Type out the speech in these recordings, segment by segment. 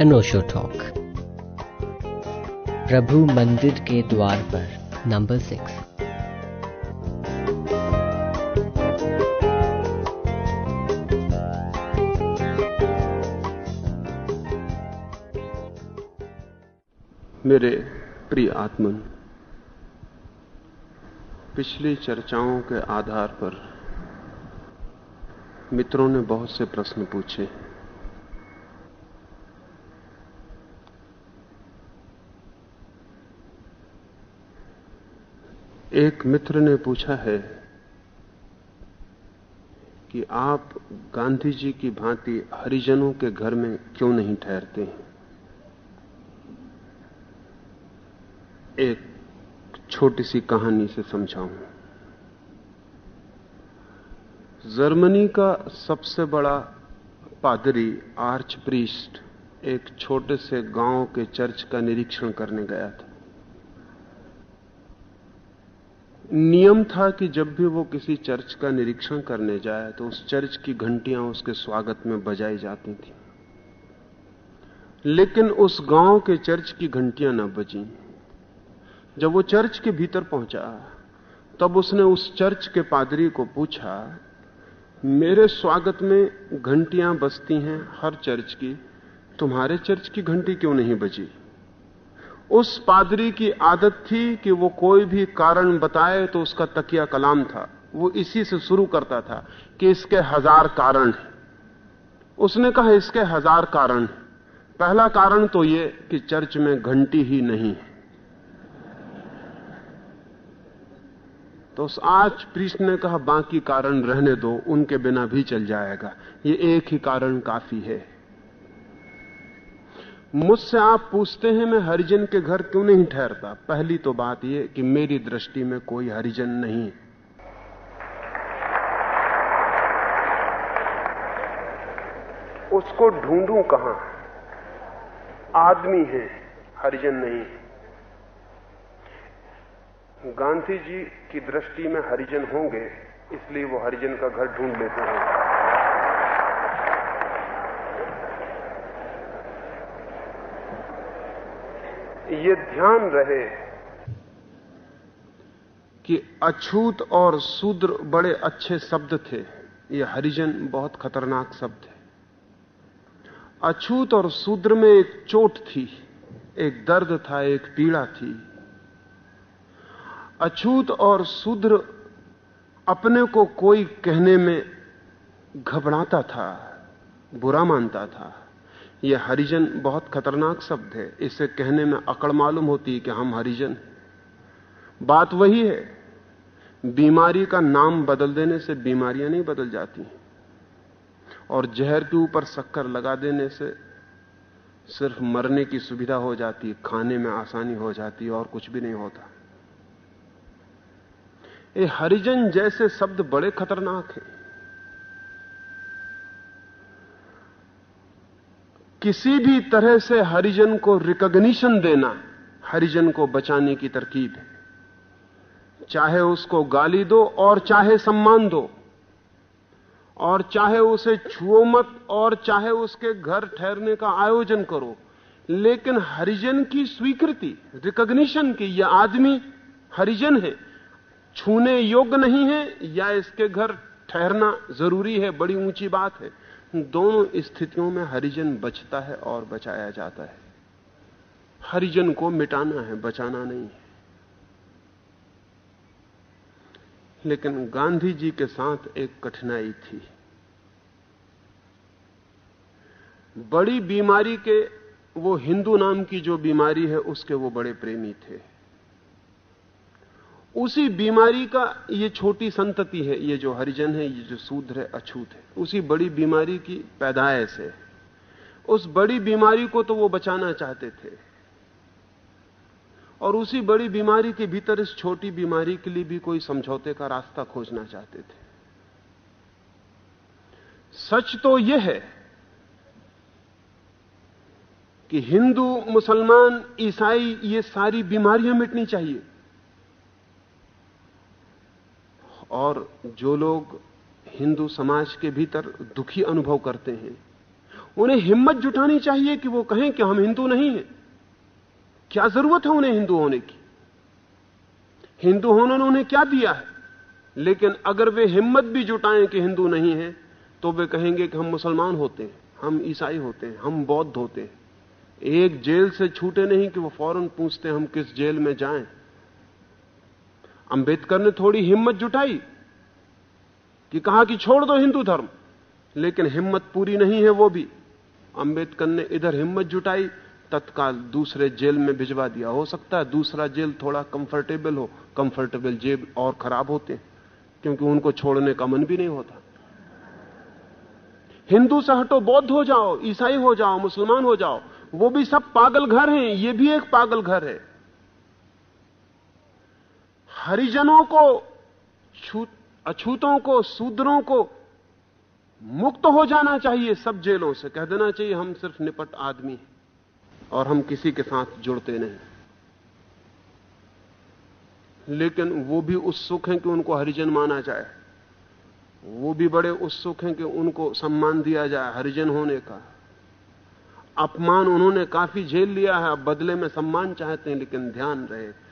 अनोशो talk. प्रभु मंदिर के द्वार पर, नंबर सिक्स। मेरे प्रिय आत्मन, पिछली चर्चाओं के आधार पर मित्रों ने बहुत से प्रश्न पूछे। एक मित्र ने पूछा है कि आप गांधी जी की भांति हरिजनों के घर में क्यों नहीं ठहरते हैं? एक छोटी सी कहानी से समझाऊं। जर्मनी का सबसे बड़ा पादरी आर्च प्रीस्ट एक छोटे से गाँव के चर्च का निरीक्षण करने गया था। नियम था कि जब भी वो किसी चर्च का निरीक्षण करने जाए तो उस चर्च की घंटियाँ उसके स्वागत में बजाई जाती थी। लेकिन उस गाँव के चर्च की घंटियाँ न बजी। जब वो चर्च के भीतर पहुँचा, तब उसने उस चर्च के पादरी को पूछा, मेरे स्वागत में घंटियाँ बजती हैं हर चर्च की, तुम्हारे चर्च की घंटी क्यों नहीं बजी? उस पादरी की आदत थी कि वो कोई भी कारण बताए तो उसका तकिया कलाम था। वो इसी से शुरू करता था कि इसके हज़ार कारण उसने कहा, इसके हज़ार कारण पहला कारण तो ये कि चर्च में घंटी ही नहीं है। तो उस आज प्रीस्ट ने कहा, बाकी कारण रहने दो, उनके बिना भी चल जाएगा। ये एक ही कारण काफ़ी है। मुझसे आप पूछते हैं, मैं हरिजन के घर क्यों नहीं ठहरता? पहली तो बात यह कि मेरी दृष्टि में कोई हरिजन नहीं। उसको ढूंढूं कहाँ? आदमी है, हरिजन नहीं। है गांधी जी की दृष्टि में हरिजन होंगे, इसलिए वो हरिजन का घर ढूंढ लेते हैं। ये ध्यान रहे। कि अछूत और शूद्र बड़े अच्छे शब्द थे। ये हरिजन बहुत खतरनाक शब्द है। अछूत और शूद्र में एक चोट थी, एक दर्द था, एक पीड़ा थी। अछूत और शूद्र अपने को कोई कहने में घबराता था, बुरा मानता था। यह हरिजन बहुत खतरनाक शब्द है। इसे कहने में अकड़ मालूम होती है कि हम हरिजन बात वही है, बीमारी का नाम बदल देने से बीमारियाँ नहीं बदल जाती। और जहर के ऊपर शक्कर लगा देने से सिर्फ़ मरने की सुविधा हो जाती खाने में आसानी हो जाती और कुछ भी नहीं होता। ये हरिजन जैसे शब्द बड़े खतरनाक हैं। किसी भी तरह से हरिजन को रिकॉग्निशन देना हरिजन को बचाने की तरकीब है। चाहे उसको गाली दो और चाहे सम्मान दो, और चाहे उसे छुओ मत और चाहे उसके घर ठहरने का आयोजन करो, लेकिन हरिजन की स्वीकृति रिकग्निशन की, यह आदमी हरिजन है, छूने योग्य नहीं है या इसके घर ठहरना ज़रूरी है, बड़ी ऊँची बात है। दोनों स्थितियों में हरिजन बचता है और बचाया जाता है। हरिजन को मिटाना है, बचाना नहीं है। लेकिन गांधी जी के साथ एक कठिनाई थी। बड़ी बीमारी के वो हिंदू नाम की जो बीमारी है, उसके वो बड़े प्रेमी थे। उसी बीमारी का ये छोटी संतति है, ये जो हरिजन है, ये जो शूद्र है, अछूत है। उसी बड़ी बीमारी की पैदाइश है। उस बड़ी बीमारी को तो वो बचाना चाहते थे। और उसी बड़ी बीमारी के भीतर इस छोटी बीमारी के लिए भी कोई समझौते का रास्ता खोजना चाहते थे। सच तो यह है कि हिंदू, मुसलमान, ईसाई, ये सारी बीमारियाँ मिटनी चाहिए। और जो लोग हिंदू समाज के भीतर दुखी अनुभव करते हैं, उन्हें हिम्मत जुटानी चाहिए कि वो कहें कि हम हिंदू नहीं हैं। क्या ज़रूरत है उन्हें हिंदू होने की? हिंदू होने ने उन्हें क्या दिया है? लेकिन अगर वे हिम्मत भी जुटाएँ कि हिंदू नहीं है तो वे कहेंगे कि हम मुसलमान होते हैं, हम ईसाई होते हैं, हम बौद्ध होते हैं। एक जेल से छूटे नहीं कि वो फ़ौरन पूछते हम किस जेल में जाएँ? अंबेडकर ने थोड़ी हिम्मत जुटाई कि कहा कि छोड़ दो हिंदू धर्म, लेकिन हिम्मत पूरी नहीं है वो भी। अंबेडकर ने इधर हिम्मत जुटाई, तत्काल दूसरे जेल में भिजवा दिया। हो सकता है दूसरा जेल थोड़ा कंफर्टेबल हो कंफर्टेबल जेल और खराब होते हैं, क्योंकि उनको छोड़ने का मन भी नहीं होता। हिंदू से हटो, बौद्ध हो जाओ, ईसाई हो जाओ, मुसलमान हो जाओ, वो भी सब पागल घर हैं, ये भी एक पागल घर है। हरिजनों को, छूत, अछूतों को, शूद्रों को मुक्त हो जाना चाहिए सब जेलों से। कह देना चाहिए, हम सिर्फ़ निपट आदमी हैं और हम किसी के साथ जुड़ते नहीं। लेकिन वो भी उत्सुक हैं कि उनको हरिजन माना जाए। वो भी बड़े उत्सुक हैं कि उनको सम्मान दिया जाए हरिजन होने का। अपमान उन्होंने काफ़ी झेल लिया है, अब बदले में सम्मान चाहते हैं, लेकिन ध्यान रहे।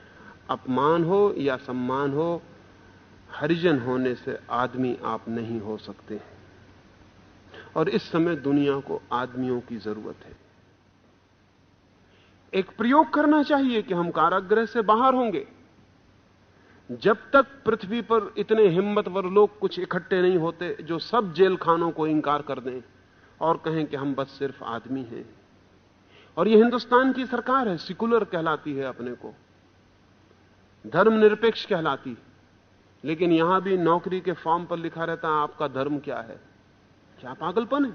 अपमान हो या सम्मान हो, हरिजन होने से आदमी आप नहीं हो सकते और इस समय दुनिया को आदमियों की ज़रूरत है। एक प्रयोग करना चाहिए कि हम कारागृह से बाहर होंगे। जब तक पृथ्वी पर इतने हिम्मतवर लोग कुछ इकट्ठे नहीं होते जो सब जेल खानों को इंकार कर दें और कहें कि हम बस सिर्फ़ आदमी हैं। और यह हिंदुस्तान की सरकार है सिकुलर कहलाती है अपने को। धर्मनिरपेक्ष कहलाती लेकिन यहाँ भी नौकरी के फॉर्म पर लिखा रहता है, आपका धर्म क्या है? क्या पागलपन है?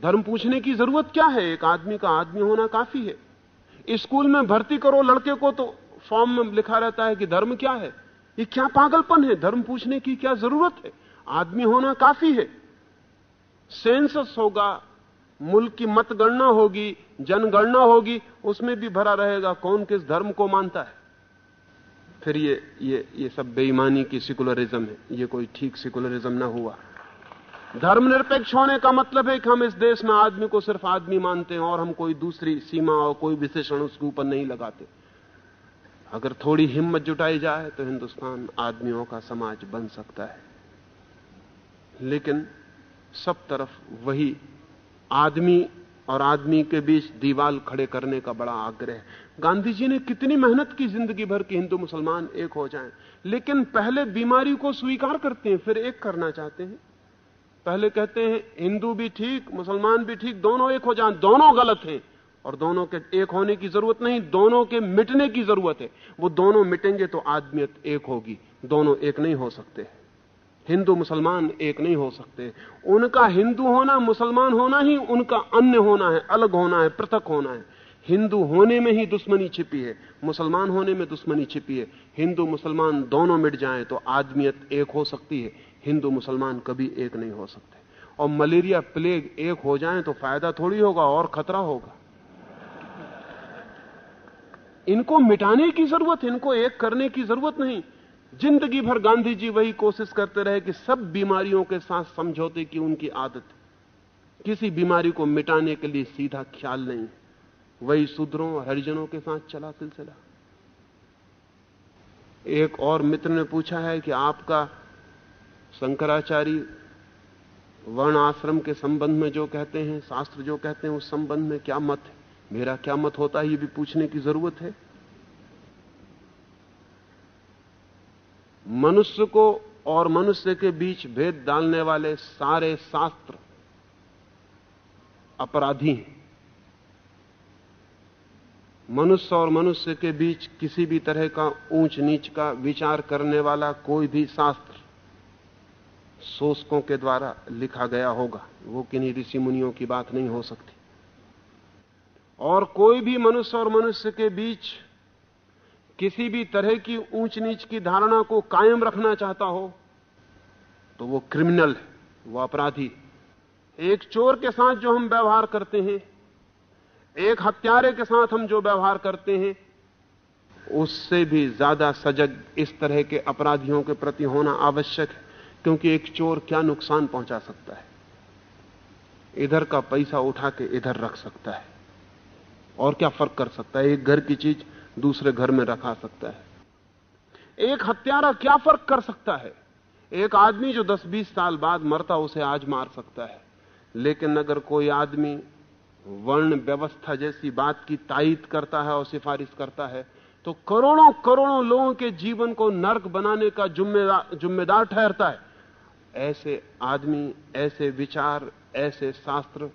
धर्म पूछने की ज़रूरत क्या है? एक आदमी का आदमी होना काफ़ी है। स्कूल में भर्ती करो लड़के को तो फॉर्म में लिखा रहता है कि धर्म क्या है? ये क्या पागलपन है? धर्म पूछने की क्या ज़रूरत है? आदमी होना काफ़ी है। सेंसस होगा, मुल्क की मतगणना होगी, जनगणना होगी, उसमें भी भरा रहेगा कौन किस धर्म को मानता है। फिर ये ये ये सब बेईमानी की सिकुलरिज्म है। ये कोई ठीक सिकुलरिज्म ना हुआ। धर्मनिरपेक्ष होने का मतलब है कि हम इस देश में आदमी को सिर्फ़ आदमी मानते हैं और हम कोई दूसरी सीमा और कोई विशेषण उसके ऊपर नहीं लगाते। अगर थोड़ी हिम्मत जुटाई जाए तो हिंदुस्तान आदमियों का समाज बन सकता है। लेकिन सब तरफ़ वही आदमी और आदमी के बीच दीवाल खड़े करने का बड़ा आग्रह। गांधी जी ने कितनी मेहनत की ज़िंदगी भर की हिंदू मुसलमान एक हो जाएँ। लेकिन पहले बीमारी को स्वीकार करते हैं, फिर एक करना चाहते हैं। पहले कहते हैं, हिंदू भी ठीक, मुसलमान भी ठीक, दोनों एक हो जाएँ, दोनों गलत हैं। और दोनों के एक होने की ज़रूरत नहीं, दोनों के मिटने की ज़रूरत है। वो दोनों मिटेंगे तो आदमियत एक होगी, दोनों एक नहीं हो सकते। हिंदू मुसलमान एक नहीं हो सकते। उनका हिंदू होना मुसलमान होना ही, उनका अन्य होना है, अलग होना है, पृथक होना है। हिंदू होने में ही दुश्मनी छिपी है, मुसलमान होने में दुश्मनी छिपी है। हिंदू मुसलमान दोनों मिट जाएँ तो आदमियत एक हो सकती है, हिंदू मुसलमान कभी एक नहीं हो सकते। और मलेरिया प्लेग एक हो जाए तो फ़ायदा थोड़ी होगा, और खतरा होगा। इनको मिटाने की ज़रूरत, इनको एक करने की ज़रूरत नहीं। ज़िंदगी भर गांधी जी वही कोशिश करते रहे कि सब बीमारियों के साथ समझौते की उनकी आदत। किसी बीमारी को मिटाने के लिए सीधा ख्याल नहीं। वही शूद्रों और हरिजनों के साथ चला सिलसिला। एक और मित्र ने पूछा है कि आपका शंकराचार्य वर्ण आश्रम के संबंध में जो कहते हैं, शास्त्र जो कहते हैं, उस संबंध में क्या मत है? मेरा क्या मत होता है, ये भी पूछने की ज़रूरत है। मनुष्य को और मनुष्य के बीच भेद डालने वाले सारे शास्त्र अपराधी हैं। मनुष्य और मनुष्य के बीच किसी भी तरह का ऊंच नीच का विचार करने वाला कोई भी शास्त्र शोषकों के द्वारा लिखा गया होगा। वो किन्हीं ऋषि मुनियों की बात नहीं हो सकती। और कोई भी मनुष्य और मनुष्य के बीच किसी भी तरह की ऊंच नीच की धारणा को कायम रखना चाहता हो तो वो क्रिमिनल है, वो अपराधी एक चोर के साथ जो हम व्यवहार करते हैं, एक हत्यारे के साथ हम जो व्यवहार करते हैं, उससे भी ज़्यादा सजग इस तरह के अपराधियों के प्रति होना आवश्यक है, क्योंकि एक चोर क्या नुकसान पहुँचा सकता है? इधर का पैसा उठा के इधर रख सकता है। और क्या फ़र्क कर सकता है? एक घर की चीज़ दूसरे घर में रखा सकता है। एक हत्यारा क्या फ़र्क कर सकता है? एक आदमी जो 10-20 साल बाद मरता उसे आज मार सकता है। लेकिन अगर कोई आदमी वर्ण व्यवस्था जैसी बात की तायद करता है और सिफारिश करता है तो करोड़ों करोड़ों लोगों के जीवन को नर्क बनाने का जिम्मेदार जिम्मेदार ठहरता है। ऐसे आदमी, ऐसे विचार, ऐसे शास्त्र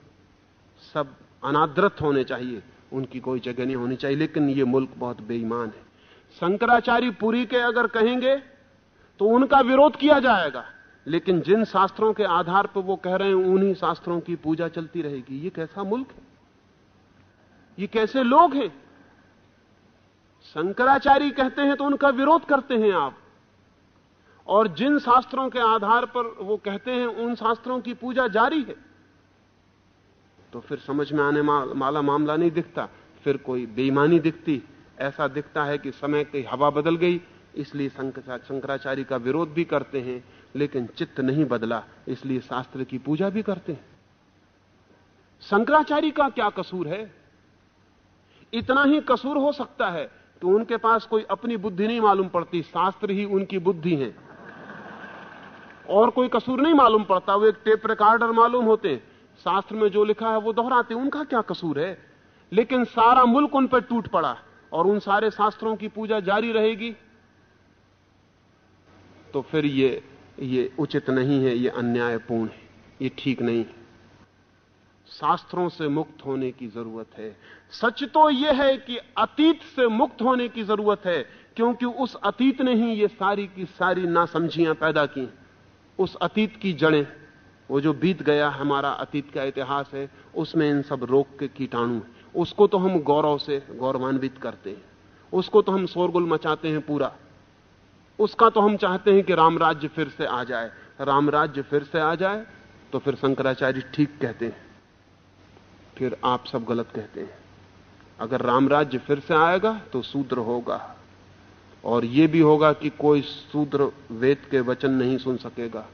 सब अनादृत होने चाहिए। उनकी कोई जगह नहीं होनी चाहिए, लेकिन ये मुल्क बहुत बेईमान है। शंकराचार्य पुरी के अगर कहेंगे तो उनका विरोध किया जाएगा। लेकिन जिन शास्त्रों के आधार पर वो कह रहे हैं, उन्हीं शास्त्रों की पूजा चलती रहेगी। ये कैसा मुल्क है? ये कैसे लोग हैं? शंकराचार्य कहते हैं तो उनका विरोध करते हैं आप। और जिन शास्त्रों के आधार पर वो कहते हैं, उन शास्त्रों की पूजा जारी है। तो फिर समझ में आने वाला मामला नहीं दिखता। फिर कोई बेईमानी दिखती। ऐसा दिखता है कि समय की हवा बदल गई, इसलिए शंकराचार्य का विरोध भी करते हैं, लेकिन चित्त नहीं बदला, इसलिए शास्त्र की पूजा भी करते हैं। शंकराचार्य का क्या कसूर है? इतना ही कसूर हो सकता है कि उनके पास कोई अपनी बुद्धि नहीं मालूम पड़ती, शास्त्र ही उनकी बुद्धि है। और कोई कसूर नहीं मालूम पड़ता, वो एक टेप रिकॉर्डर मालूम होते शास्त्र में जो लिखा है वो दोहराते उनका क्या कसूर है? लेकिन सारा मुल्क उन पर टूट पड़ा और उन सारे शास्त्रों की पूजा जारी रहेगी। तो फिर ये ये उचित नहीं है, ये अन्यायपूर्ण है, ये ठीक नहीं है। शास्त्रों से मुक्त होने की ज़रूरत है। सच तो यह है कि अतीत से मुक्त होने की ज़रूरत है, क्योंकि उस अतीत ने ही ये सारी की सारी नासमझियाँ पैदा की उस अतीत की जड़ें। वो जो बीत गया हमारा अतीत का इतिहास है, उसमें इन सब रोग के कीटाणु उसको तो हम गौरव से गौरवान्वित करते हैं। उसको तो हम शोरगुल मचाते हैं पूरा। उसका तो हम चाहते हैं कि रामराज्य फिर से आ जाए। रामराज्य फिर से आ जाए तो फिर शंकराचार्य ठीक कहते हैं। फिर आप सब गलत कहते हैं। अगर रामराज्य फिर से आएगा तो सूद्र होगा। और यह भी होगा कि कोई सूद्र वेद के वचन नहीं सुन सकेगा।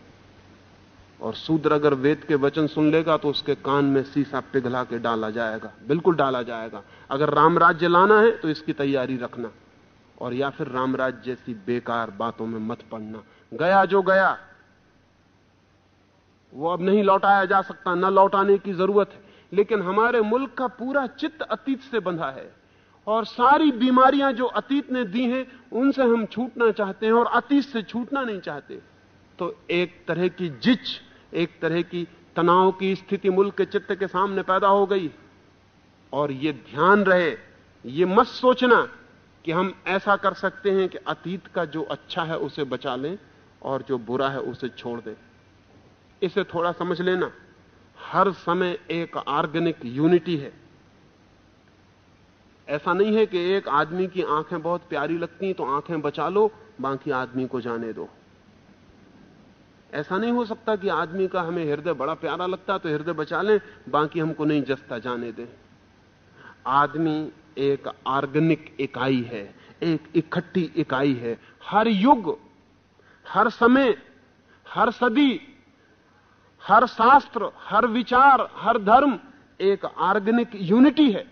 और सूद्र अगर वेद के वचन सुन लेगा तो उसके कान में सीसा पिघला के डाला जाएगा। बिल्कुल डाला जाएगा। अगर राम राज्य लाना है तो इसकी तैयारी रखना और या फिर राम राज्य जैसी बेकार बातों में मत पड़ना। गया जो गया, वो अब नहीं लौटाया जा सकता, न लौटाने की ज़रूरत है। लेकिन हमारे मुल्क का पूरा चित्त अतीत से बंधा है और सारी बीमारियाँ जो अतीत ने दी हैं, उनसे हम छूटना चाहते हैं और अतीत से छूटना नहीं चाहते। तो एक तरह की जिच, एक तरह की तनाव की स्थिति मुल्क के चित्त के सामने पैदा हो गई। और यह ध्यान रहे, ये मत सोचना कि हम ऐसा कर सकते हैं कि अतीत का जो अच्छा है उसे बचा लें और जो बुरा है उसे छोड़ दें। इसे थोड़ा समझ लेना, हर समय एक ऑर्गेनिक यूनिटी है। ऐसा नहीं है कि एक आदमी की आँखें बहुत प्यारी लगती हैं तो आँखें बचा लो, बाकी आदमी को जाने दो। ऐसा नहीं हो सकता कि आदमी का हमें हृदय बड़ा प्यारा लगता तो हृदय बचा लें, बाकी हमको नहीं जसता जाने दें। आदमी एक ऑर्गेनिक इकाई है, एक इकट्ठी इकाई है। हर युग, हर समय, हर सदी, हर शास्त्र, हर विचार, हर धर्म एक ऑर्गेनिक यूनिटी है।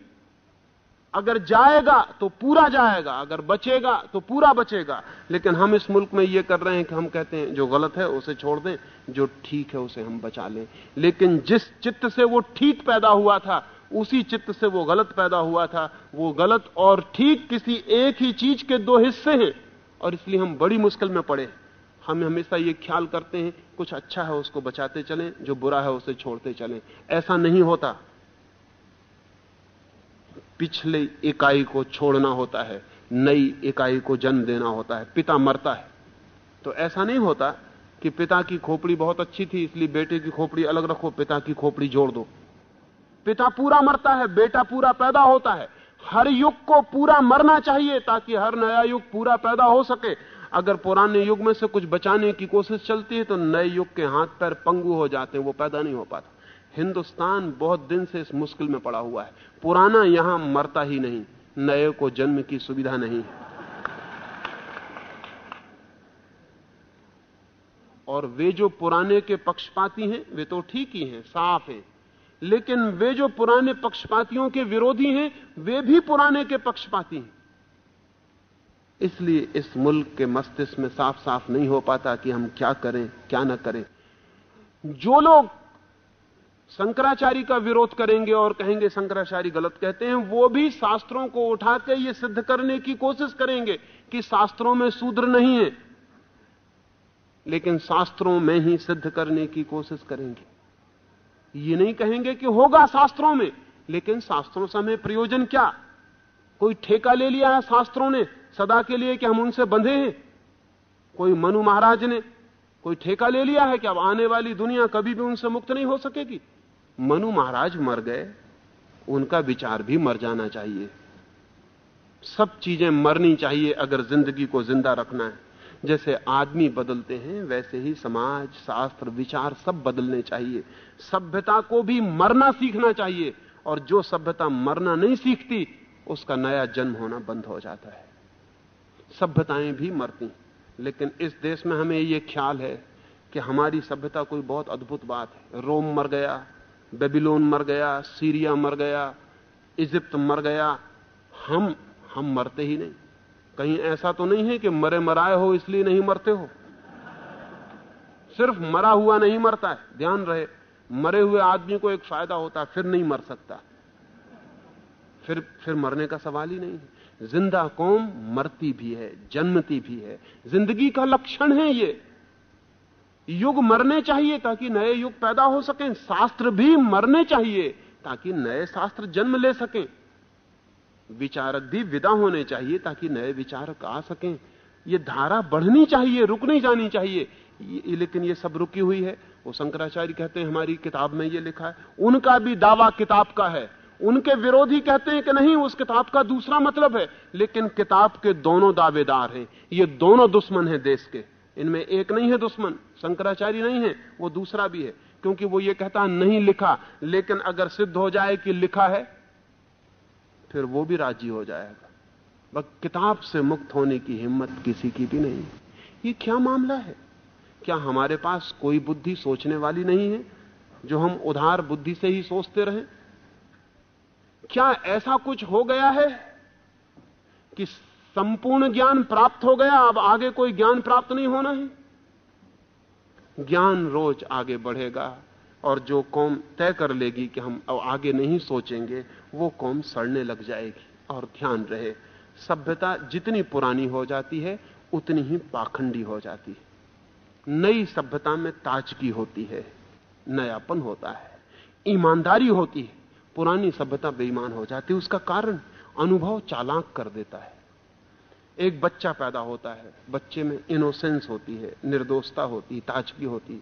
अगर जाएगा तो पूरा जाएगा। अगर बचेगा तो पूरा बचेगा। लेकिन हम इस मुल्क में यह कर रहे हैं कि हम कहते हैं, जो गलत है, उसे छोड़ दें, जो ठीक है, उसे हम बचा लें। लेकिन जिस चित्त से वो ठीक पैदा हुआ था, उसी चित्त से वो गलत पैदा हुआ था। वो गलत और ठीक किसी एक ही चीज़ के दो हिस्से हैं। और इसलिए हम बड़ी मुश्किल में पड़े हम हमेशा ये ख्याल करते हैं, कुछ अच्छा है उसको बचाते चलें, जो बुरा है उसे छोड़ते चलें। ऐसा नहीं होता। पिछले इकाई को छोड़ना होता है, नई इकाई को जन्म देना होता है, पिता मरता है। तो ऐसा नहीं होता कि पिता की खोपड़ी बहुत अच्छी थी, इसलिए बेटे की खोपड़ी अलग रखो, पिता की खोपड़ी जोड़ दो। पिता पूरा मरता है, बेटा पूरा पैदा होता है। हर युग को पूरा मरना चाहिए ताकि हर नया युग पूरा पैदा हो सके। अगर पुराने युग में से कुछ बचाने की कोशिश चलती है तो नए युग के हाथ पैर पंगु हो जाते हैं, वो पैदा नहीं हो पाता। हिंदुस्तान बहुत दिन से इस मुश्किल में पड़ा हुआ है। पुराना यहाँ मरता ही नहीं, नए को जन्म की सुविधा नहीं है। और वे जो पुराने के पक्षपाती हैं, वे तो ठीक ही हैं, साफ़ हैं। लेकिन वे जो पुराने पक्षपातियों के विरोधी हैं, वे भी पुराने के पक्षपाती हैं। इसलिए इस मुल्क के मस्तिष्क में साफ़ साफ़ नहीं हो पाता कि हम क्या करें, क्या ना करें। जो लोग शंकराचार्य का विरोध करेंगे और कहेंगे शंकराचार्य गलत कहते हैं, वो भी शास्त्रों को उठा के ये सिद्ध करने की कोशिश करेंगे कि शास्त्रों में शूद्र नहीं है। लेकिन शास्त्रों में ही सिद्ध करने की कोशिश करेंगे। ये नहीं कहेंगे कि होगा शास्त्रों में, लेकिन शास्त्रों से हमें प्रयोजन क्या? कोई ठेका ले लिया है शास्त्रों ने सदा के लिए कि हम उनसे बंधे हैं? कोई मनु महाराज ने कोई ठेका ले लिया है कि अब आने वाली दुनिया कभी भी उनसे मुक्त नहीं हो सकेगी? मनु महाराज मर गए, उनका विचार भी मर जाना चाहिए। सब चीज़ें मरनी चाहिए अगर ज़िंदगी को ज़िंदा रखना है। जैसे आदमी बदलते हैं, वैसे ही समाज, शास्त्र, विचार सब बदलने चाहिए। सभ्यता को भी मरना सीखना चाहिए, और जो सभ्यता मरना नहीं सीखती, उसका नया जन्म होना बंद हो जाता है। सभ्यताएँ भी मरती, लेकिन इस देश में हमें यह ख्याल है कि हमारी सभ्यता कोई बहुत अद्भुत बात है। रोम मर गया बेबीलोन मर गया, सीरिया मर गया, इजिप्त मर गया, हम हम मरते ही नहीं। कहीं ऐसा तो नहीं है कि मरे मराए हो इसलिए नहीं मरते हो? सिर्फ़ मरा हुआ नहीं मरता है, ध्यान रहे, मरे हुए आदमी को एक फ़ायदा होता है, फिर नहीं मर सकता। फिर फिर मरने का सवाल ही नहीं है। ज़िंदा कौम मरती भी है, जन्मती भी है। ज़िंदगी का लक्षण है ये। युग मरने चाहिए ताकि नए युग पैदा हो सकें। शास्त्र भी मरने चाहिए ताकि नए शास्त्र जन्म ले सकें। विचारक भी विदा होने चाहिए ताकि नए विचारक आ सकें। ये धारा बढ़नी चाहिए रुक नहीं जानी चाहिए। ये, लेकिन ये सब रुकी हुई है। वो शंकराचार्य कहते हैं हमारी किताब में ये लिखा है उनका भी दावा किताब का है। उनके विरोधी कहते हैं कि नहीं उस किताब का दूसरा मतलब है। लेकिन किताब के दोनों दावेदार हैं। ये दोनों दुश्मन हैं देश के। इनमें एक नहीं है दुश्मन, शंकराचार्य नहीं है, वो दूसरा भी है, क्योंकि वो ये कहता नहीं लिखा, लेकिन अगर सिद्ध हो जाए कि लिखा है, फिर वो भी राज़ी हो जाएगा। बस किताब से मुक्त होने की हिम्मत किसी की भी नहीं। ये क्या मामला है? क्या हमारे पास कोई बुद्धि सोचने वाली नहीं है, जो हम उधार बुद्धि से ही सोचते रहे? क्या ऐसा कुछ हो गया है कि संपूर्ण ज्ञान प्राप्त हो गया, अब आगे कोई ज्ञान प्राप्त नहीं होना है। ज्ञान रोज आगे बढ़ेगा, और जो कौम तय कर लेगी कि हम अब आगे नहीं सोचेंगे, वो कौम सड़ने लग जाएगी, और ध्यान रहे, सभ्यता जितनी पुरानी हो जाती है, उतनी ही पाखंडी हो जाती है। नई सभ्यता में ताजगी होती है, नयापन होता है, ईमानदारी होती है, पुरानी सभ्यता बेईमान हो जाती है, उसका कारण अनुभव चालाक कर देता है। एक बच्चा पैदा होता है, बच्चे में इनोसेंस होती है, निर्दोषता होती है ताजगी होती है।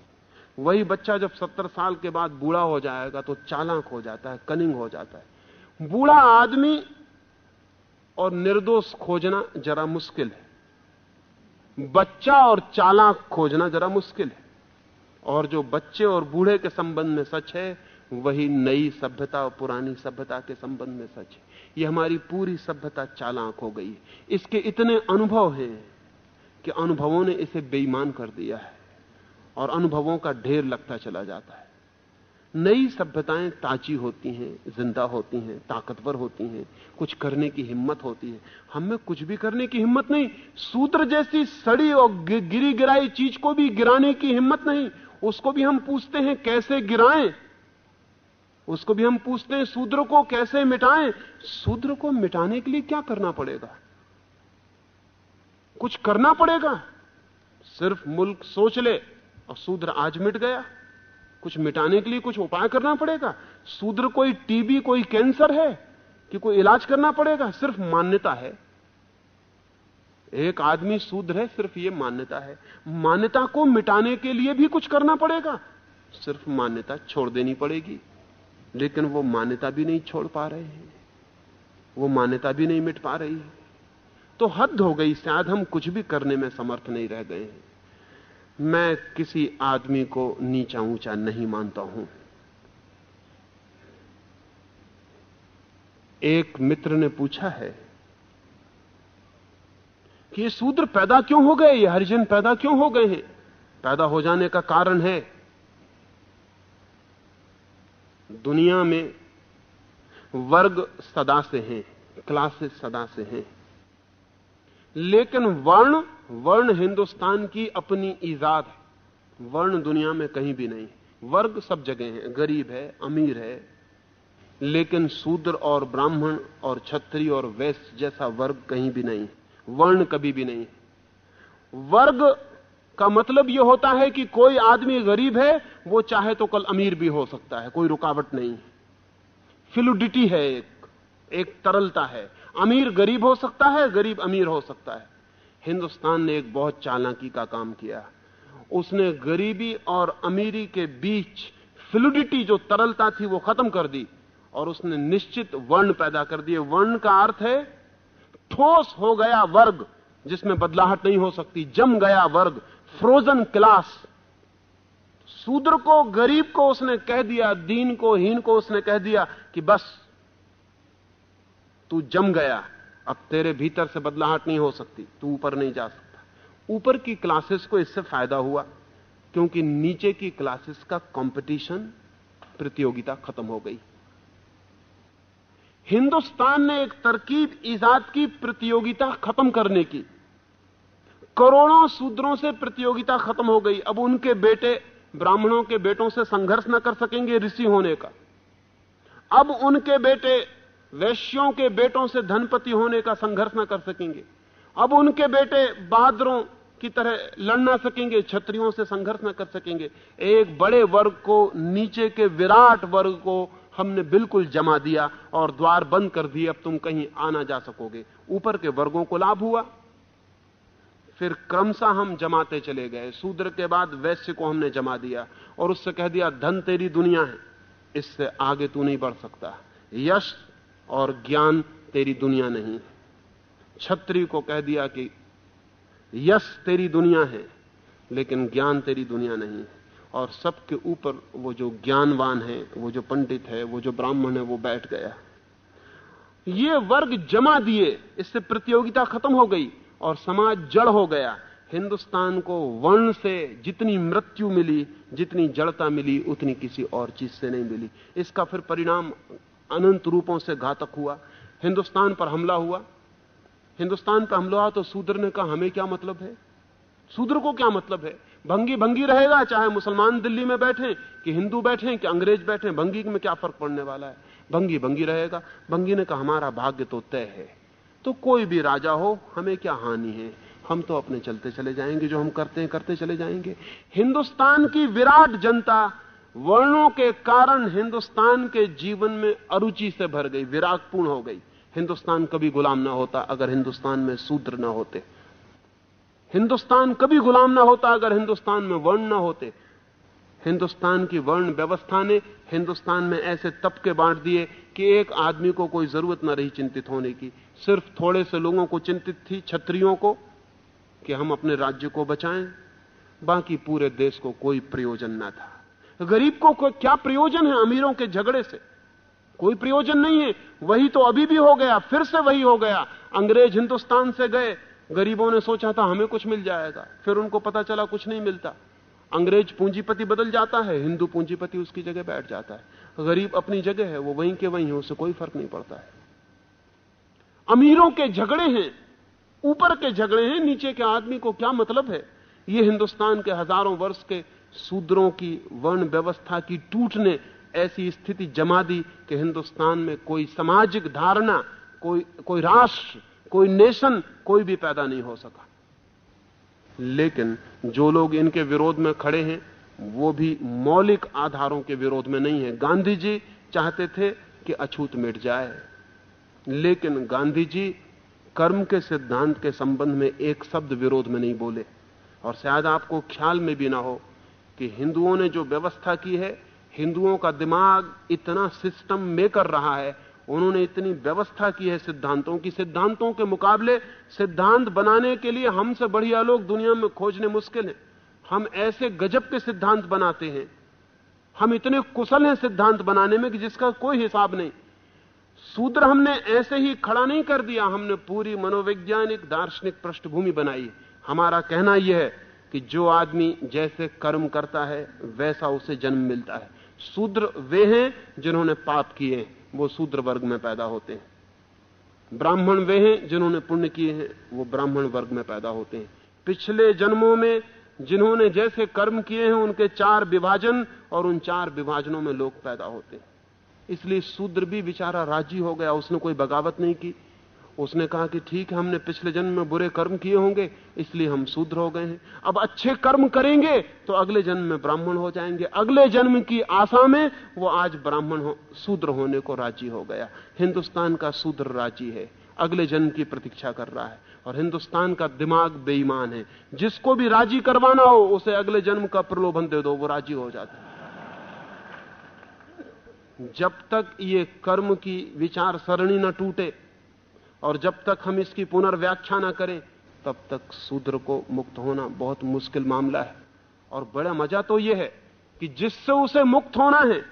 वही बच्चा जब सत्तर साल के बाद बूढ़ा हो जाएगा तो चालाक हो जाता है, कनिंग हो जाता है। बूढ़ा आदमी और निर्दोष खोजना जरा मुश्किल है। बच्चा और चालाक खोजना जरा मुश्किल है। और जो बच्चे और बूढ़े के संबंध में सच है वही नई सभ्यता और पुरानी सभ्यता के संबंध में सच है। ये हमारी पूरी सभ्यता चालाक हो गई है। इसके इतने अनुभव हैं कि अनुभवों ने इसे बेईमान कर दिया है और अनुभवों का ढेर लगता चला जाता है। नई सभ्यताएँ ताजी होती हैं, ज़िंदा होती हैं, ताकतवर होती हैं, कुछ करने की हिम्मत होती है। हमें कुछ भी करने की हिम्मत नहीं, सूत्र जैसी सड़ी और गिरी गिराई चीज़ को भी गिराने की हिम्मत नहीं। उसको भी हम पूछते हैं, कैसे गिराएँ? उसको भी हम पूछते हैं, शूद्र को कैसे मिटाएँ? शूद्र को मिटाने के लिए क्या करना पड़ेगा? कुछ करना पड़ेगा। सिर्फ़ मुल्क सोच ले और शूद्र आज मिट गया। कुछ मिटाने के लिए कुछ उपाय करना पड़ेगा। शूद्र कोई टीबी कोई कैंसर है कि कोई इलाज करना पड़ेगा? सिर्फ़ मान्यता है। एक आदमी शूद्र है, सिर्फ़ ये मान्यता है। मान्यता को मिटाने के लिए भी कुछ करना पड़ेगा। सिर्फ़ मान्यता छोड़ देनी पड़ेगी। लेकिन वो मान्यता भी नहीं छोड़ पा रहे हैं। वो मान्यता भी नहीं मिट पा रही है। तो हद हो गई, शायद हम कुछ भी करने में समर्थ नहीं रह गए हैं। मैं किसी आदमी को नीचा ऊँचा नहीं मानता हूँ। एक मित्र ने पूछा है कि ये सूत्र पैदा क्यों हो गए? ये हरिजन पैदा क्यों हो गए हैं? पैदा हो जाने का कारण है। दुनिया में वर्ग सदा से हैं, क्लासेस सदा से हैं। लेकिन वर्ण वर्ण हिंदुस्तान की अपनी ईजाद है। वर्ण दुनिया में कहीं भी नहीं। वर्ग सब जगह है। गरीब है, अमीर है। लेकिन शूद्र और ब्राह्मण और छत्री और वैश्य जैसा वर्ग कहीं भी नहीं। वर्ण कभी भी नहीं। वर्ग का मतलब यह होता है कि कोई आदमी गरीब है वो चाहे तो कल अमीर भी हो सकता है, कोई रुकावट नहीं। फिलुडिटी है एक एक तरलता है। अमीर गरीब हो सकता है, गरीब अमीर हो सकता है। हिंदुस्तान ने एक बहुत चालाकी का काम किया। उसने गरीबी और अमीरी के बीच फ्लूडिटी जो तरलता थी वो खत्म कर दी और उसने निश्चित वर्ण पैदा कर दिए। वर्ण का अर्थ है, ठोस हो गया वर्ग, जिसमें बदलाहट नहीं हो सकती, जम गया वर्ग फ्रोजन क्लास शूद्र को, गरीब को उसने कह दिया, दीन को, हीन को उसने कह दिया कि बस, तू जम गया। अब तेरे भीतर से बदलाहट नहीं हो सकती, तू ऊपर नहीं जा सकता। ऊपर की क्लासेस को इससे फ़ायदा हुआ, क्योंकि नीचे की क्लासेस का कंपटीशन प्रतियोगिता खत्म हो गई। हिंदुस्तान ने एक तरकीब ईजाद की, प्रतियोगिता खत्म करने की। करोड़ों सूत्रों से प्रतियोगिता खत्म हो गई। अब उनके बेटे ब्राह्मणों के बेटों से संघर्ष न कर सकेंगे ऋषि होने का। अब उनके बेटे वैश्यों के बेटों से धनपति होने का संघर्ष न कर सकेंगे। अब उनके बेटे बहादुरों की तरह लड़ ना सकेंगे छत्रियों से संघर्ष न कर सकेंगे। एक बड़े वर्ग को, नीचे के विराट वर्ग को हमने बिल्कुल जमा दिया और द्वार बंद कर दिए, अब तुम कहीं आना जा सकोगे। ऊपर के वर्गों को लाभ हुआ। फिर क्रमशः हम जमाते चले गए। शूद्र के बाद वैश्य को हमने जमा दिया और उससे कह दिया, धन तेरी दुनिया है, इससे आगे तू नहीं बढ़ सकता। यश और ज्ञान तेरी दुनिया नहीं छत्री को कह दिया कि, यश तेरी दुनिया है, लेकिन ज्ञान तेरी दुनिया नहीं और सबके ऊपर वो जो ज्ञानवान है, वो जो पंडित है, वो जो ब्राह्मण है, वो बैठ गया। ये वर्ग जमा दिए, इससे प्रतियोगिता खत्म हो गई। और समाज जड़ हो गया। हिंदुस्तान को वर्ण से जितनी मृत्यु मिली, जितनी जड़ता मिली, उतनी किसी और चीज़ से नहीं मिली। इसका फिर परिणाम अनंत रूपों से घातक हुआ। हिंदुस्तान पर हमला हुआ। हिंदुस्तान पर हमला हुआ तो सूद्र ने कहा, हमें क्या मतलब है? सूद्र को क्या मतलब है? भंगी भंगी रहेगा, चाहे मुसलमान दिल्ली में बैठे, कि हिंदू बैठे, कि अंग्रेज़ बैठे, भंगी में क्या फ़र्क पड़ने वाला है? भंगी भंगी रहेगा। भंगी ने कहा, हमारा भाग्य तो तय है। तो कोई भी राजा हो, हमें क्या हानि है? हम तो अपने चलते चले जाएँगे, जो हम करते हैं, करते चले जाएँगे। हिंदुस्तान की विराट जनता वर्णों के कारण हिंदुस्तान के जीवन में अरुचि से भर गई, विरागपूर्ण हो गई। हिंदुस्तान कभी गुलाम ना होता अगर हिंदुस्तान में सूत्र ना होते। हिंदुस्तान कभी गुलाम ना होता अगर हिंदुस्तान में वर्ण ना होते। हिंदुस्तान की वर्ण व्यवस्था ने हिंदुस्तान में ऐसे तबके बांट दिए कि एक आदमी को कोई ज़रूरत ना रही चिंतित होने की। सिर्फ़ थोड़े से लोगों को चिंतित थी छत्रियों को, कि हम अपने राज्य को बचाएँ। बाकी पूरे देश को कोई प्रयोजन ना था। गरीब को क्या प्रयोजन है अमीरों के झगड़े से? कोई प्रयोजन नहीं है। वही तो अभी भी हो गया, फिर से वही हो गया। अंग्रेज़ हिंदुस्तान से गए, गरीबों ने सोचा था हमें कुछ मिल जाएगा। फिर उनको पता चला कुछ नहीं मिलता। अंग्रेज़ पूंजीपति बदल जाता है, हिंदू पूंजीपति उसकी जगह बैठ जाता है। गरीब अपनी जगह है, वो वहीं के वहीं है, उससे कोई फ़र्क नहीं पड़ता है। अमीरों के झगड़े हैं, ऊपर के झगड़े हैं, नीचे के आदमी को क्या मतलब है? ये हिंदुस्तान के हज़ारों वर्ष के सूद्रों की वर्ण व्यवस्था की टूट ने ऐसी स्थिति जमा दी कि हिंदुस्तान में कोई सामाजिक धारणा, कोई कोई राष्ट्र, कोई नेशन कोई भी पैदा नहीं हो सका। लेकिन जो लोग इनके विरोध में खड़े हैं, वो भी मौलिक आधारों के विरोध में नहीं है। गांधी जी चाहते थे कि अछूत मिट जाए। लेकिन गांधी जी कर्म के सिद्धांत के संबंध में एक शब्द विरोध में नहीं बोले। और शायद आपको ख्याल में भी ना हो कि हिंदुओं ने जो व्यवस्था की है, हिंदुओं का दिमाग इतना सिस्टम में कर रहा है, उन्होंने इतनी व्यवस्था की है सिद्धांतों की। सिद्धांतों के मुकाबले सिद्धांत बनाने के लिए हमसे बढ़िया लोग दुनिया में खोजने मुश्किल है। हम ऐसे गजब के सिद्धांत बनाते हैं। हम इतने कुशल हैं सिद्धांत बनाने में कि जिसका कोई हिसाब नहीं। सूत्र हमने ऐसे ही खड़ा नहीं कर दिया। हमने पूरी मनोवैज्ञानिक, दार्शनिक पृष्ठभूमि बनाई। हमारा कहना यह है कि जो आदमी जैसे कर्म करता है, वैसा उसे जन्म मिलता है। शूद्र वे हैं जिन्होंने पाप किए हैं, वो शूद्र वर्ग में पैदा होते हैं। ब्राह्मण वे हैं जिन्होंने पुण्य किए हैं, वो ब्राह्मण वर्ग में पैदा होते हैं। पिछले जन्मों में जिन्होंने जैसे कर्म किए हैं, उनके चार विभाजन और उन चार विभाजनों में लोग पैदा होते हैं। इसलिए शूद्र भी बेचारा राज़ी हो गया, उसने कोई बगावत नहीं की। उसने कहा कि ठीक है, हमने पिछले जन्म में बुरे कर्म किए होंगे, इसलिए हम शूद्र हो गए हैं। अब अच्छे कर्म करेंगे तो अगले जन्म में ब्राह्मण हो जाएँगे। अगले जन्म की आशा में वो आज ब्राह्मण हो, शूद्र होने को राज़ी हो गया। हिंदुस्तान का शूद्र राज़ी है, अगले जन्म की प्रतीक्षा कर रहा है। और हिंदुस्तान का दिमाग बेईमान है, जिसको भी राज़ी करवाना हो, उसे अगले जन्म का प्रलोभन दे दो, वो राज़ी हो जाता है। जब तक ये कर्म की विचार सरणी न टूटे और जब तक हम इसकी पुनर्व्याख्या न करें, तब तक शूद्र को मुक्त होना बहुत मुश्किल मामला है। और बड़ा मज़ा तो यह है कि जिससे उसे मुक्त होना है,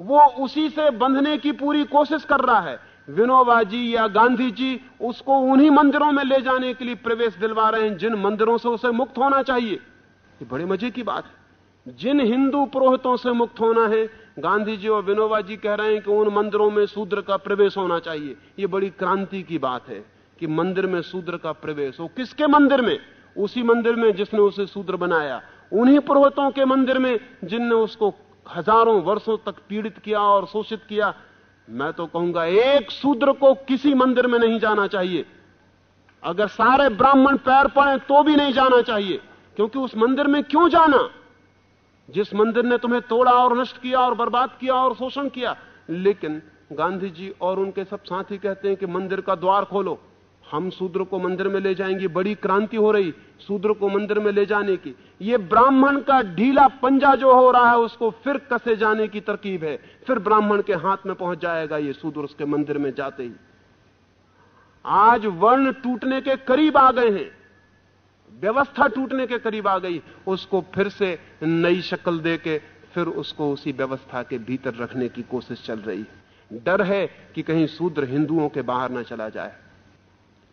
वो उसी से बंधने की पूरी कोशिश कर रहा है। विनोबा जी या गांधी जी उसको उन्हीं मंदिरों में ले जाने के लिए प्रवेश दिलवा रहे हैं जिन मंदिरों से उसे मुक्त होना चाहिए। ये बड़े मज़े की बात है। जिन हिंदू पुरोहितों से मुक्त होना है गांधी जी और विनोबा जी कह रहे हैं कि उन मंदिरों में शूद्र का प्रवेश होना चाहिए। ये बड़ी क्रांति की बात है कि मंदिर में शूद्र का प्रवेश हो। किसके मंदिर में? उसी मंदिर में जिसने उसे शूद्र बनाया। उन्हीं पर्वतों के मंदिर में जिनने उसको हज़ारों वर्षों तक पीड़ित किया और शोषित किया। मैं तो कहूँगा, एक शूद्र को किसी मंदिर में नहीं जाना चाहिए। अगर सारे ब्राह्मण पैर पड़े तो भी नहीं जाना चाहिए, क्योंकि उस मंदिर में क्यों जाना? जिस मंदिर ने तुम्हें तोड़ा और नष्ट किया और बर्बाद किया और शोषण किया, लेकिन गांधी जी और उनके सब साथी कहते हैं कि मंदिर का द्वार खोलो। हम शूद्र को मंदिर में ले जाएँगे, बड़ी क्रांति हो रही शूद्र को मंदिर में ले जाने की। ये ब्राह्मण का ढीला पंजा जो हो रहा है, उसको फिर कसे जाने की तरकीब है। फिर ब्राह्मण के हाथ में पहुँच जाएगा ये शूद्र उसके मंदिर में जाते ही। आज वर्ण टूटने के करीब आ गए हैं। व्यवस्था टूटने के करीब आ गई, उसको फिर से नई शक्ल दे के फिर उसको उसी व्यवस्था के भीतर रखने की कोशिश चल रही है। डर है कि कहीं शूद्र हिंदुओं के बाहर ना चला जाए।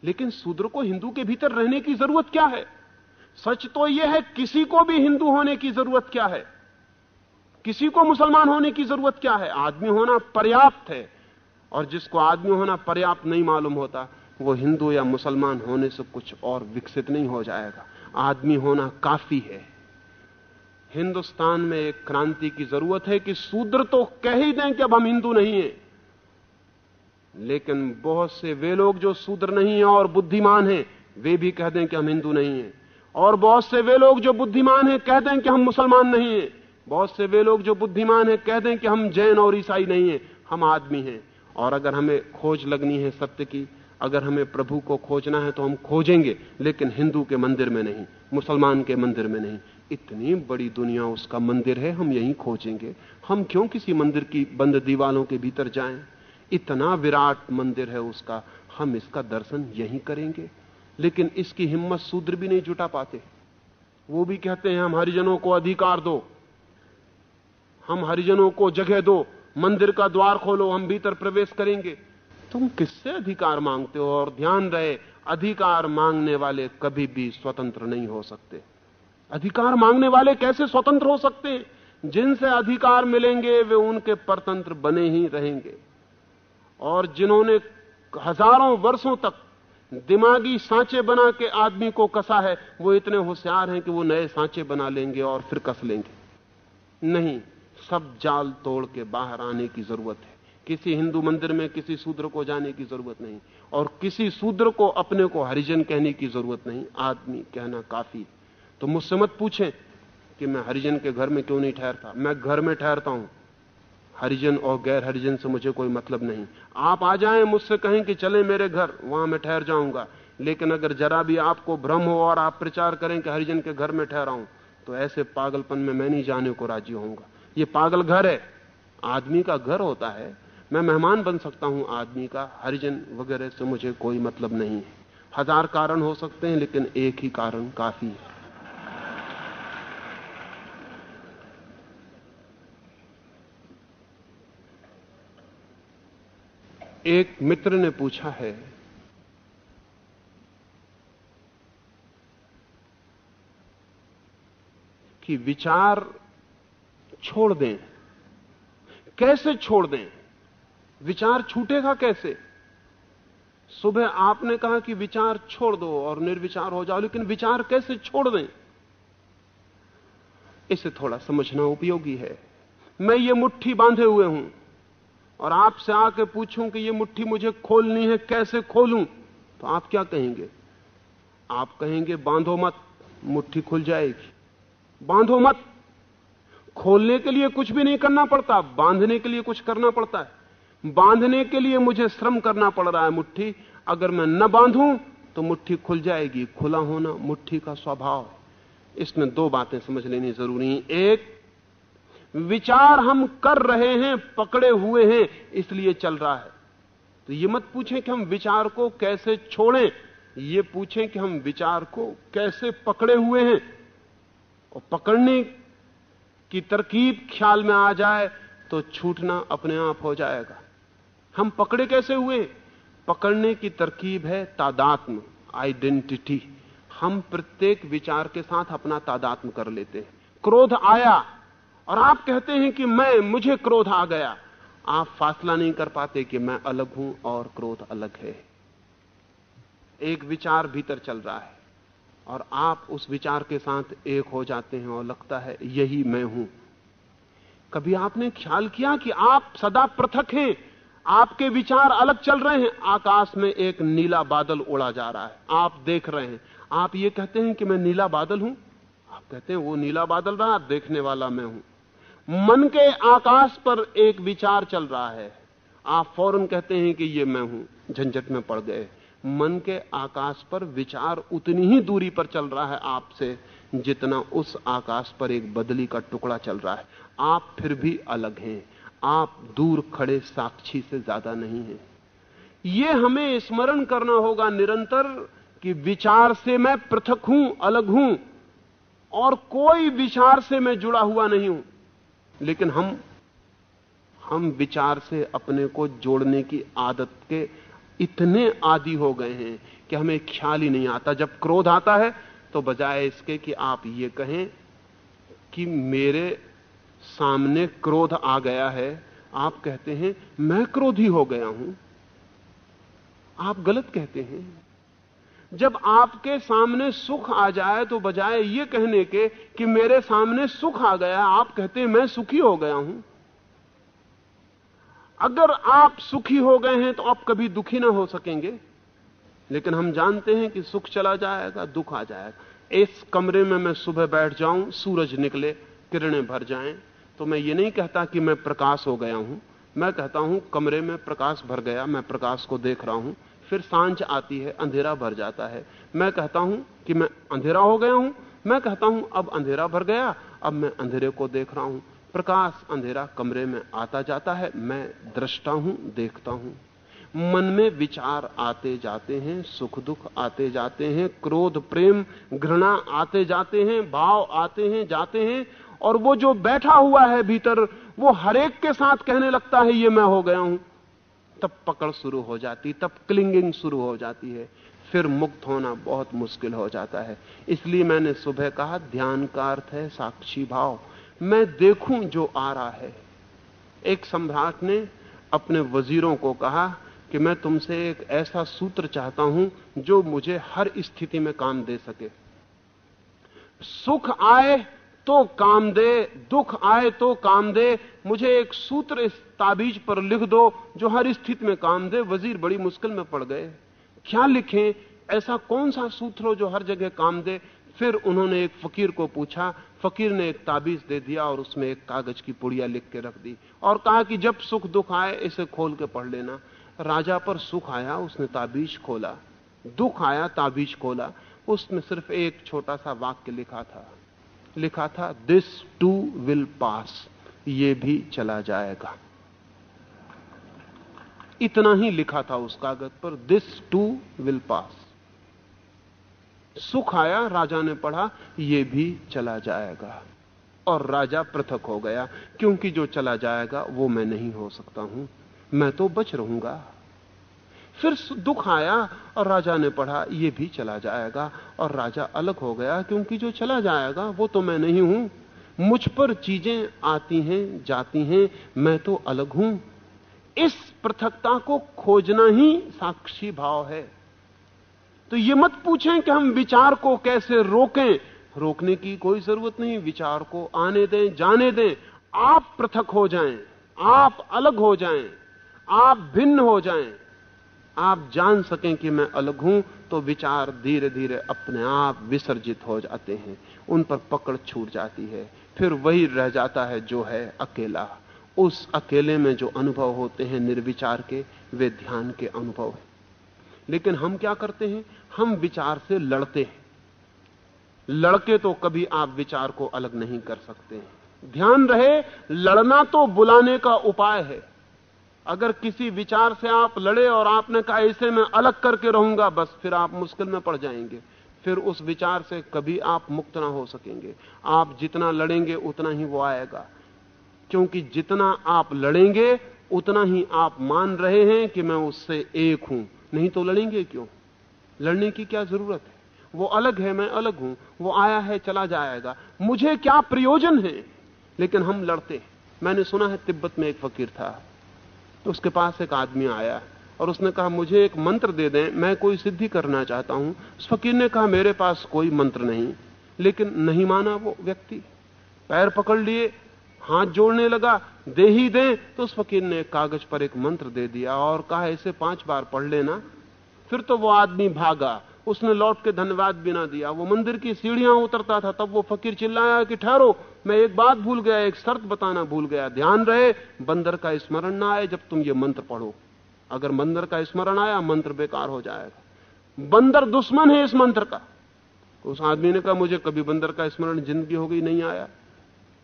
लेकिन शूद्र को हिंदू के भीतर रहने की ज़रूरत क्या है? सच तो यह है, किसी को भी हिंदू होने की ज़रूरत क्या है? किसी को मुसलमान होने की ज़रूरत क्या है? आदमी होना पर्याप्त है, और जिसको आदमी होना पर्याप्त नहीं मालूम होता वो हिंदू या मुसलमान होने से कुछ और विकसित नहीं हो जाएगा। आदमी होना काफ़ी है। हिंदुस्तान में एक क्रांति की ज़रूरत है कि शूद्र तो कह ही दें कि अब हम हिंदू नहीं हैं। लेकिन बहुत से वे लोग जो शूद्र नहीं है और बुद्धिमान हैं, वे भी कह दें कि हम हिंदू नहीं हैं। और बहुत से वे लोग जो बुद्धिमान हैं, कह दें कि हम मुसलमान नहीं हैं। बहुत से वे लोग जो बुद्धिमान हैं, कह दें कि हम जैन और ईसाई नहीं हैं। हम आदमी हैं। और अगर हमें खोज लगनी है सत्य की अगर हमें प्रभु को खोजना है तो हम खोजेंगे, लेकिन हिंदू के मंदिर में नहीं, मुसलमान के मंदिर में नहीं। इतनी बड़ी दुनिया उसका मंदिर है, हम यहीं खोजेंगे। हम क्यों किसी मंदिर की बंद दीवालों के भीतर जाएँ? इतना विराट मंदिर है उसका, हम इसका दर्शन यहीं करेंगे। लेकिन इसकी हिम्मत सूद्र भी नहीं जुटा पाते। वो भी कहते हैं हम हरिजनों को अधिकार दो। हम हरिजनों को जगह दो। मंदिर का द्वार खोलो, हम भीतर प्रवेश करेंगे। तुम किससे अधिकार मांगते हो? और ध्यान रहे, अधिकार मांगने वाले कभी भी स्वतंत्र नहीं हो सकते। अधिकार मांगने वाले कैसे स्वतंत्र हो सकते? हैं जिनसे अधिकार मिलेंगे, वे उनके परतंत्र बने ही रहेंगे। और जिन्होंने हज़ारों वर्षों तक दिमागी सांचे बना के आदमी को कसा है, वो इतने होशियार हैं कि वो नए सांचे बना लेंगे और फिर कस लेंगे। नहीं, सब जाल तोड़ के बाहर आने की ज़रूरत है। किसी हिंदू मंदिर में किसी शूद्र को जाने की ज़रूरत नहीं और किसी शूद्र को अपने को हरिजन कहने की ज़रूरत नहीं। आदमी कहना काफ़ी। तो मुझसे मत पूछें कि मैं हरिजन के घर में क्यों नहीं ठहरता? मैं घर में ठहरता हूँ। हरिजन और गैर हरिजन से मुझे कोई मतलब नहीं। आप आ जाएँ मुझसे कहें कि चले मेरे घर, वहाँ मैं ठहर जाऊँगा। लेकिन अगर जरा भी आपको भ्रम हो और आप प्रचार करें कि हरिजन के घर में ठहरा हूँ तो ऐसे पागलपन में मैं नहीं जाने को राज़ी होऊँगा। ये पागल घर है। आदमी का घर होता है। मैं मेहमान बन सकता हूँ आदमी का, हरिजन वगैरह से मुझे कोई मतलब नहीं है। हज़ार कारण हो सकते हैं, लेकिन एक ही कारण काफ़ी है। एक मित्र ने पूछा है, कि विचार छोड़ दें। कैसे छोड़ दें? विचार छूटेगा कैसे? सुबह आपने कहा कि विचार छोड़ दो और निर्विचार हो जाओ, लेकिन विचार कैसे छोड़ दें? इसे थोड़ा समझना उपयोगी है। मैं ये मुट्ठी बांधे हुए हूँ और आपसे आके पूछूँ कि ये मुट्ठी मुझे खोलनी है, कैसे खोलूं? तो आप क्या कहेंगे? आप कहेंगे, बांधो मत, मुट्ठी खुल जाएगी। बांधो मत। खोलने के लिए कुछ भी नहीं करना पड़ता, बांधने के लिए कुछ करना पड़ता है। बांधने के लिए मुझे श्रम करना पड़ रहा है मुट्ठी। अगर मैं न बांधूं तो मुट्ठी खुल जाएगी। खुला होना मुट्ठी का स्वभाव इसमें दो बातें समझ लेनी ज़रूरी है। एक, विचार हम कर रहे हैं, पकड़े हुए हैं, इसलिए चल रहा है। तो ये मत पूछें कि हम विचार को कैसे छोड़ें। ये पूछें कि हम विचार को कैसे पकड़े हुए हैं। और पकड़ने की तरकीब ख्याल में आ जाए तो छूटना अपने आप हो जाएगा। हम पकड़े कैसे हुए? पकड़ने की तरकीब है तादात्म आइडेंटिटी हम प्रत्येक विचार के साथ अपना तादात्म कर लेते हैं। क्रोध आया, और आप कहते हैं कि मैं, मुझे क्रोध आ गया। आप फासला नहीं कर पाते कि मैं अलग हूँ और क्रोध अलग है। एक विचार भीतर चल रहा है, और आप उस विचार के साथ एक हो जाते हैं और लगता है, यही मैं हूँ। कभी आपने ख्याल किया कि आप सदा पृथक हैं? आपके विचार अलग चल रहे हैं। आकाश में एक नीला बादल उड़ा जा रहा है। आप देख रहे हैं। आप ये कहते हैं कि मैं नीला बादल हूँ? आप कहते हैं, वो नीला बादल रहा, देखने वाला मैं हूँ। मन के आकाश पर एक विचार चल रहा है। आप फ़ौरन कहते हैं कि ये मैं हूँ। झंझट में पड़ गए। मन के आकाश पर विचार उतनी ही दूरी पर चल रहा है आपसे, जितना उस आकाश पर एक बदली का टुकड़ा चल रहा है। आप फिर भी अलग हैं। आप दूर खड़े साक्षी से ज़्यादा नहीं है। यह हमें स्मरण करना होगा निरंतर कि विचार से मैं पृथक हूँ, अलग हूँ, और कोई विचार से मैं जुड़ा हुआ नहीं हूँ। लेकिन हम हम विचार से अपने को जोड़ने की आदत के इतने आदि हो गए हैं कि हमें ख्याल ही नहीं आता। जब क्रोध आता है तो बजाय इसके कि आप ये कहें कि मेरे सामने क्रोध आ गया है। आप कहते हैं, मैं क्रोधी हो गया हूँ। आप गलत कहते हैं। जब आपके सामने सुख आ जाए तो बजाय ये कहने के कि मेरे सामने सुख आ गया, आप कहते हैं, मैं सुखी हो गया हूँ। अगर आप सुखी हो गए हैं तो आप कभी दुखी ना हो सकेंगे। लेकिन हम जानते हैं कि सुख चला जाएगा, दुख आ जाएगा। इस कमरे में मैं सुबह बैठ जाऊँ, सूरज निकले, किरणें भर जाएँ। तो मैं ये नहीं कहता कि मैं प्रकाश हो गया हूँ। मैं कहता हूँ, कमरे में प्रकाश भर गया, मैं प्रकाश को देख रहा हूँ, फिर साँझ आती है, अंधेरा भर जाता है। मैं कहता हूँ कि मैं अंधेरा हो गया हूँ, मैं कहता हूँ, अब अंधेरा भर गया, अब मैं अंधेरे को देख रहा हूँ। प्रकाश अंधेरा कमरे में आता जाता है, मैं दृष्टा हूँ, देखता हूँ। मन में विचार आते जाते हैं, सुख दुख आते जाते हैं, क्रोध, प्रेम, घृणा आते जाते हैं, भाव आते हैं, जाते हैं और वो जो बैठा हुआ है भीतर, वो हरेक के साथ कहने लगता है, ये मैं हो गया हूँ। तब पकड़ शुरू हो जाती, तब क्लिंगिंग शुरू हो जाती है। फिर मुक्त होना बहुत मुश्किल हो जाता है। इसलिए मैंने सुबह कहा, ध्यान का अर्थ है साक्षी भाव। मैं देखूँ जो आ रहा है। एक सम्राट ने अपने वजीरों को कहा कि मैं तुमसे एक ऐसा सूत्र चाहता हूँ जो मुझे हर स्थिति में काम दे सके। सुख आए तो काम दे दुख आए तो काम दे मुझे एक सूत्र इस ताबीज पर लिख दो, जो हर स्थिति में काम दे वज़ीर बड़ी मुश्किल में पड़ गए। क्या लिखें? ऐसा कौन सा सूत्र हो जो हर जगह काम दे फिर उन्होंने एक फकीर को पूछा। फकीर ने एक ताबीज दे दिया और उसमें एक कागज़ की पुड़िया लिख के रख दी और कहा कि जब सुख दुख आए, इसे खोल के पढ़ लेना। राजा पर सुख आया, उसने ताबीज खोला। दुख आया, ताबीज खोला। उसमें सिर्फ़ एक छोटा सा वाक्य लिखा था। लिखा था दिस टू विल पास ये भी चला जाएगा. इतना ही लिखा था उस कागज़ पर दिस टू विल पास सुख आया, राजा ने पढ़ा, ये भी चला जाएगा. और राजा पृथक हो गया, क्योंकि जो चला जाएगा, वो मैं नहीं हो सकता हूँ। मैं तो बच रहूँगा। फिर दुख आया और राजा ने पढ़ा, ये भी चला जाएगा। और राजा अलग हो गया, क्योंकि जो चला जाएगा, वो तो मैं नहीं हूँ। मुझ पर चीज़ें आती हैं, जाती हैं, मैं तो अलग हूँ। इस पृथकता को खोजना ही साक्षी भाव है। तो ये मत पूछें कि हम विचार को कैसे रोकें। रोकने की कोई ज़रूरत नहीं, विचार को आने दें, जाने दें। आप पृथक हो जाएँ, आप अलग हो जाएँ, आप भिन्न हो जाएँ। आप जान सकें कि मैं अलग हूँ तो विचार धीरे धीरे अपने आप विसर्जित हो जाते हैं। उन पर पकड़ छूट जाती है। फिर वही रह जाता है जो है अकेला। उस अकेले में जो अनुभव होते हैं निर्विचार के, वे ध्यान के अनुभव हैं। लेकिन हम क्या करते हैं? हम विचार से लड़ते हैं। लड़के तो कभी आप विचार को अलग नहीं कर सकते ध्यान रहे, लड़ना तो बुलाने का उपाय है। अगर किसी विचार से आप लड़े और आपने कहा इसे मैं अलग करके रहूँगा, बस फिर आप मुश्किल में पड़ जाएँगे। फिर उस विचार से कभी आप मुक्त ना हो सकेंगे। आप जितना लड़ेंगे, उतना ही वो आएगा। क्योंकि जितना आप लड़ेंगे, उतना ही आप मान रहे हैं कि मैं उससे एक हूँ। नहीं तो लड़ेंगे क्यों? लड़ने की क्या ज़रूरत है? वो अलग है, मैं अलग हूँ। वो आया है, चला जाएगा। मुझे क्या प्रयोजन है? लेकिन हम लड़ते हैं। मैंने सुना है, तिब्बत में एक फकीर था। तो उसके पास एक आदमी आया और उसने कहा, मुझे एक मंत्र दे दें, मैं कोई सिद्धि करना चाहता हूँ। उस फकीर ने कहा, मेरे पास कोई मंत्र नहीं। लेकिन नहीं माना वो व्यक्ति। पैर पकड़ लिए, हाथ जोड़ने लगा, दे ही दे। तो उस फकीर ने कागज़ पर एक मंत्र दे दिया और कहा, इसे पाँच बार पढ़ लेना। फिर तो वो आदमी भागा। उसने लौट के धन्यवाद भी ना दिया। वो मंदिर की सीढ़ियाँ उतरता था, तब वो फकीर चिल्लाया कि, ठहरो। मैं एक बात भूल गया, एक शर्त बताना भूल गया। ध्यान रहे, बंदर का स्मरण ना आए जब तुम ये मंत्र पढ़ो। अगर बंदर का स्मरण आया, मंत्र बेकार हो जाएगा। बंदर दुश्मन है इस मंत्र का। उस आदमी ने कहा, मुझे कभी बंदर का स्मरण ज़िंदगी हो गई नहीं आया।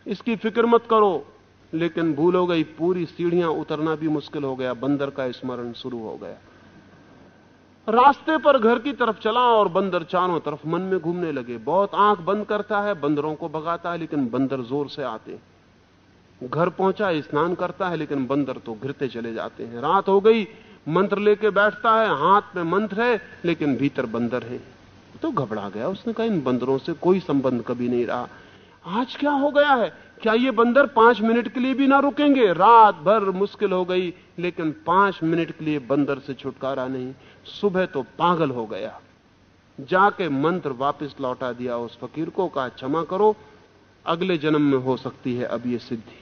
इसकी फ़िक्र मत करो। लेकिन भूल हो गई, पूरी सीढ़ियाँ उतरना भी मुश्किल हो गया। बंदर का स्मरण शुरू हो गया। रास्ते पर घर की तरफ़ चला और बंदर चारों तरफ़ मन में घूमने लगे। बहुत आँख बंद करता है, बंदरों को भगाता है, लेकिन बंदर ज़ोर से आते घर पहुँचा, स्नान करता है, लेकिन बंदर तो घिरते चले जाते हैं। रात हो गई, मंत्र लेके बैठता है, हाथ में मंत्र है, लेकिन भीतर बंदर है। तो घबरा गया। उसने कहा, इन बंदरों से कोई संबंध कभी नहीं रहा। आज क्या हो गया है? क्या ये बंदर पाँच मिनट के लिए भी ना रुकेंगे? रात भर मुश्किल हो गई, लेकिन पाँच मिनट के लिए बंदर से छुटकारा नहीं। सुबह तो पागल हो गया। जाके मंत्र वापस लौटा दिया उस फकीर को, कहा, क्षमा करो, अगले जन्म में हो सकती है अब ये सिद्धि।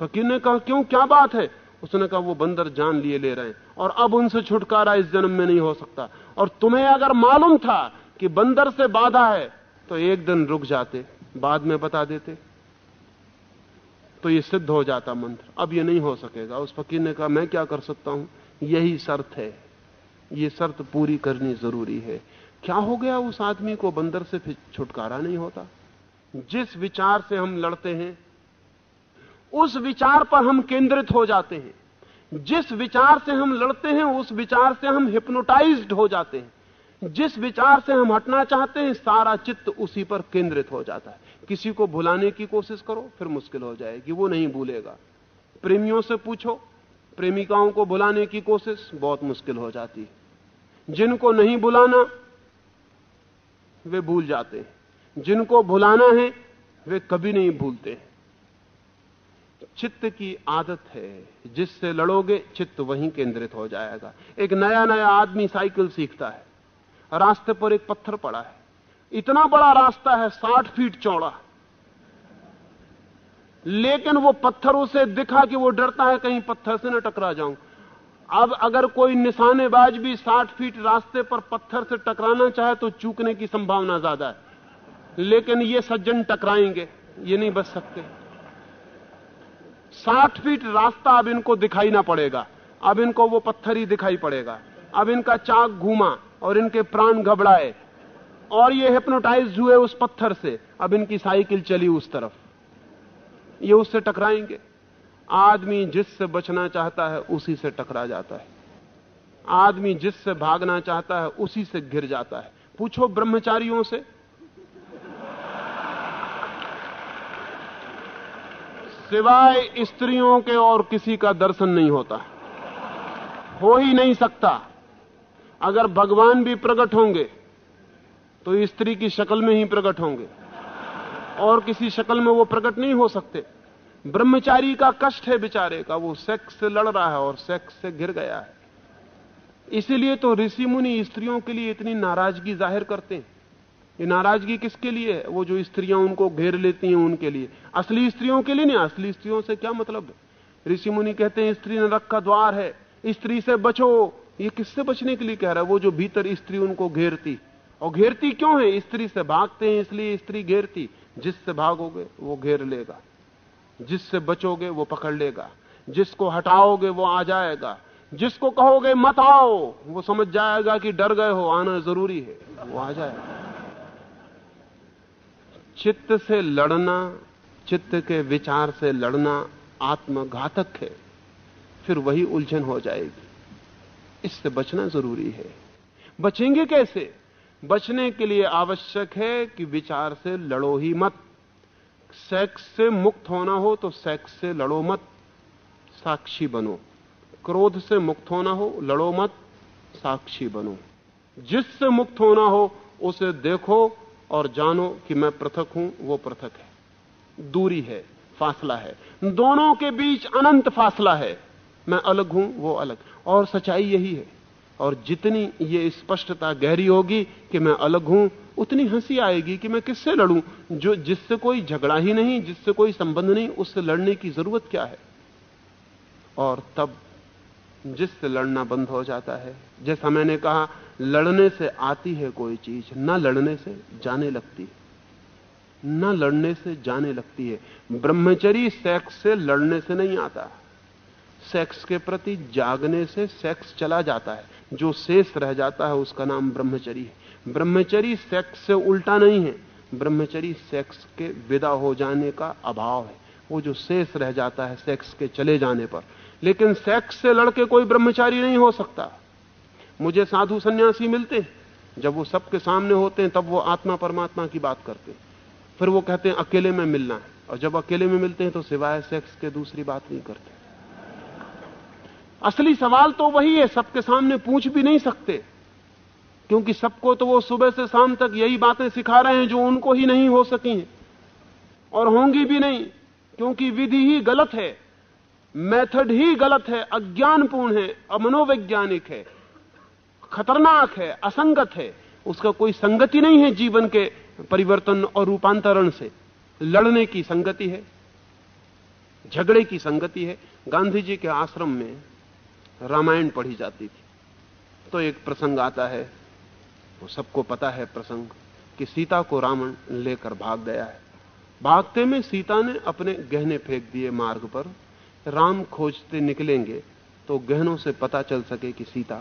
फकीर ने कहा, क्यों? क्या बात है? उसने कहा, वो बंदर जान लिए ले रहे हैं और अब उनसे छुटकारा इस जन्म में नहीं हो सकता। और तुम्हें अगर मालूम था कि बंदर से बाधा है तो एक दिन रुक जाते, बाद में बता देते। तो ये सिद्ध हो जाता मंत्र। अब ये नहीं हो सकेगा। उस फकीर ने कहा, मैं क्या कर सकता हूँ? यही शर्त है। ये शर्त पूरी करनी ज़रूरी है। क्या हो गया? उस आदमी को बंदर से फिर छुटकारा नहीं होता। जिस विचार से हम लड़ते हैं, उस विचार पर हम केंद्रित हो जाते हैं। जिस विचार से हम लड़ते हैं, उस विचार से हम हिप्नोटाइज्ड हो जाते हैं। जिस विचार से हम हटना चाहते हैं, सारा चित्त उसी पर केंद्रित हो जाता है। किसी को भुलाने की कोशिश करो, फिर मुश्किल हो जाएगी, वो नहीं भूलेगा। प्रेमियों से पूछो, प्रेमिकाओं को भुलाने की कोशिश बहुत मुश्किल हो जाती है। जिनको नहीं भुलाना, वे भूल जाते हैं। जिनको भुलाना है, वे कभी नहीं भूलते चित्त की आदत है, जिससे लड़ोगे, चित्त वहीं केंद्रित हो जाएगा। एक नया नया आदमी साइकिल सीखता है। रास्ते पर एक पत्थर पड़ा है। इतना बड़ा रास्ता है, साठ फीट चौड़ा। लेकिन वो पत्थर उसे दिखा कि वो डरता है, कहीं पत्थर से ना टकरा जाऊँ। अब अगर कोई निशानेबाज भी साठ फीट रास्ते पर पत्थर से टकराना चाहे तो चूकने की संभावना ज़्यादा है। लेकिन ये सज्जन टकराएँगे, ये नहीं बच सकते। साठ फीट रास्ता अब इनको दिखाई ना पड़ेगा। अब इनको वो पत्थर ही दिखाई पड़ेगा। अब इनका चाक घूमा और इनके प्राण घबराए। और ये हिप्नोटाइज हुए उस पत्थर से। अब इनकी साइकिल चली उस तरफ़। ये उससे टकराएँगे। आदमी जिससे बचना चाहता है, उसी से टकरा जाता है। आदमी जिससे भागना चाहता है, उसी से घिर जाता है। पूछो ब्रह्मचारियों से। सिवाय स्त्रियों के और किसी का दर्शन नहीं होता। हो ही नहीं सकता। अगर भगवान भी प्रकट होंगे तो स्त्री की शक्ल में ही प्रकट होंगे। और किसी शक्ल में वो प्रकट नहीं हो सकते। ब्रह्मचारी का कष्ट है बेचारे का, वो सेक्स से लड़ रहा है और सेक्स से घिर गया है। इसीलिए तो ऋषि मुनि स्त्रियों के लिए इतनी नाराज़गी ज़ाहिर करते हैं। ये नाराज़गी किसके लिए है? वो जो स्त्रियाँ उनको घेर लेती हैं उनके लिए। असली स्त्रियों के लिए नहीं, असली स्त्रियों से क्या मतलब ऋषि मुनि कहते हैं, स्त्री नरक का द्वार है, स्त्री से बचो। ये किससे बचने के लिए कह रहा है? वो जो भीतर स्त्री उनको घेरती। और घेरती क्यों है? स्त्री से भागते हैं, इसलिए स्त्री घेरती। जिससे भागोगे, वो घेर लेगा। जिससे बचोगे, वो पकड़ लेगा। जिसको हटाओगे, वो आ जाएगा। जिसको कहोगे, मत आओ, वो समझ जाएगा कि डर गए हो, आना ज़रूरी है। वो आ जाएगा चित्त से लड़ना, चित्त के विचार से लड़ना आत्मघातक है। फिर वही उलझन हो जाएगी। इससे बचना ज़रूरी है। बचेंगे कैसे? बचने के लिए आवश्यक है कि विचार से लड़ो ही मत। सेक्स से मुक्त होना हो तो सेक्स से लड़ो मत। साक्षी बनो। क्रोध से मुक्त होना हो, लड़ो मत। साक्षी बनो। जिससे मुक्त होना हो, उसे देखो और जानो कि मैं पृथक हूँ, वो पृथक है। दूरी है, फासला है। दोनों के बीच अनंत फासला है। मैं अलग हूँ, वो अलग। और सच्चाई यही है। और जितनी ये स्पष्टता गहरी होगी कि मैं अलग हूँ, उतनी हँसी आएगी कि मैं किससे लड़ूं? जो जिससे कोई झगड़ा ही नहीं, जिससे कोई संबंध नहीं, उससे लड़ने की ज़रूरत क्या है? और तब जिससे लड़ना बंद हो जाता है, जैसा मैंने कहा, लड़ने से आती है कोई चीज़, न लड़ने से जाने लगती है। न लड़ने से जाने लगती है। ब्रह्मचरी सेक्स से लड़ने से नहीं आता। सेक्स के प्रति जागने से सेक्स चला जाता है। जो शेष रह जाता है उसका नाम ब्रह्मचरी है। ब्रह्मचरी सेक्स से उल्टा नहीं है। ब्रह्मचरी सेक्स के विदा हो जाने का अभाव है। वो जो शेष रह जाता है सेक्स के चले जाने पर। लेकिन सेक्स से लड़के कोई ब्रह्मचारी नहीं हो सकता। मुझे साधु सन्यासी मिलते हैं। जब वो सबके सामने होते हैं, तब वो आत्मा परमात्मा की बात करते हैं। फिर वो कहते हैं, अकेले में मिलना है। और जब अकेले में मिलते हैं तो सिवाय सेक्स के दूसरी बात नहीं करते। असली सवाल तो वही है, सबके सामने पूछ भी नहीं सकते। क्योंकि सबको तो वो सुबह से शाम तक यही बातें सिखा रहे हैं जो उनको ही नहीं हो सकी हैं। और होंगी भी नहीं, क्योंकि विधि ही गलत है, मेथड ही गलत है, अज्ञानपूर्ण है अमनोवैज्ञानिक है, खतरनाक है, असंगत है। उसका कोई संगति नहीं है जीवन के परिवर्तन और रूपांतरण से। लड़ने की संगति है, झगड़े की संगति है। गांधी जी के आश्रम में रामायण पढ़ी जाती थी। तो एक प्रसंग आता है, वो सबको पता है प्रसंग, कि सीता को रावण लेकर भाग गया है। भागते में सीता ने अपने गहने फेंक दिए मार्ग पर। राम खोजते निकलेंगे तो गहनों से पता चल सके कि सीता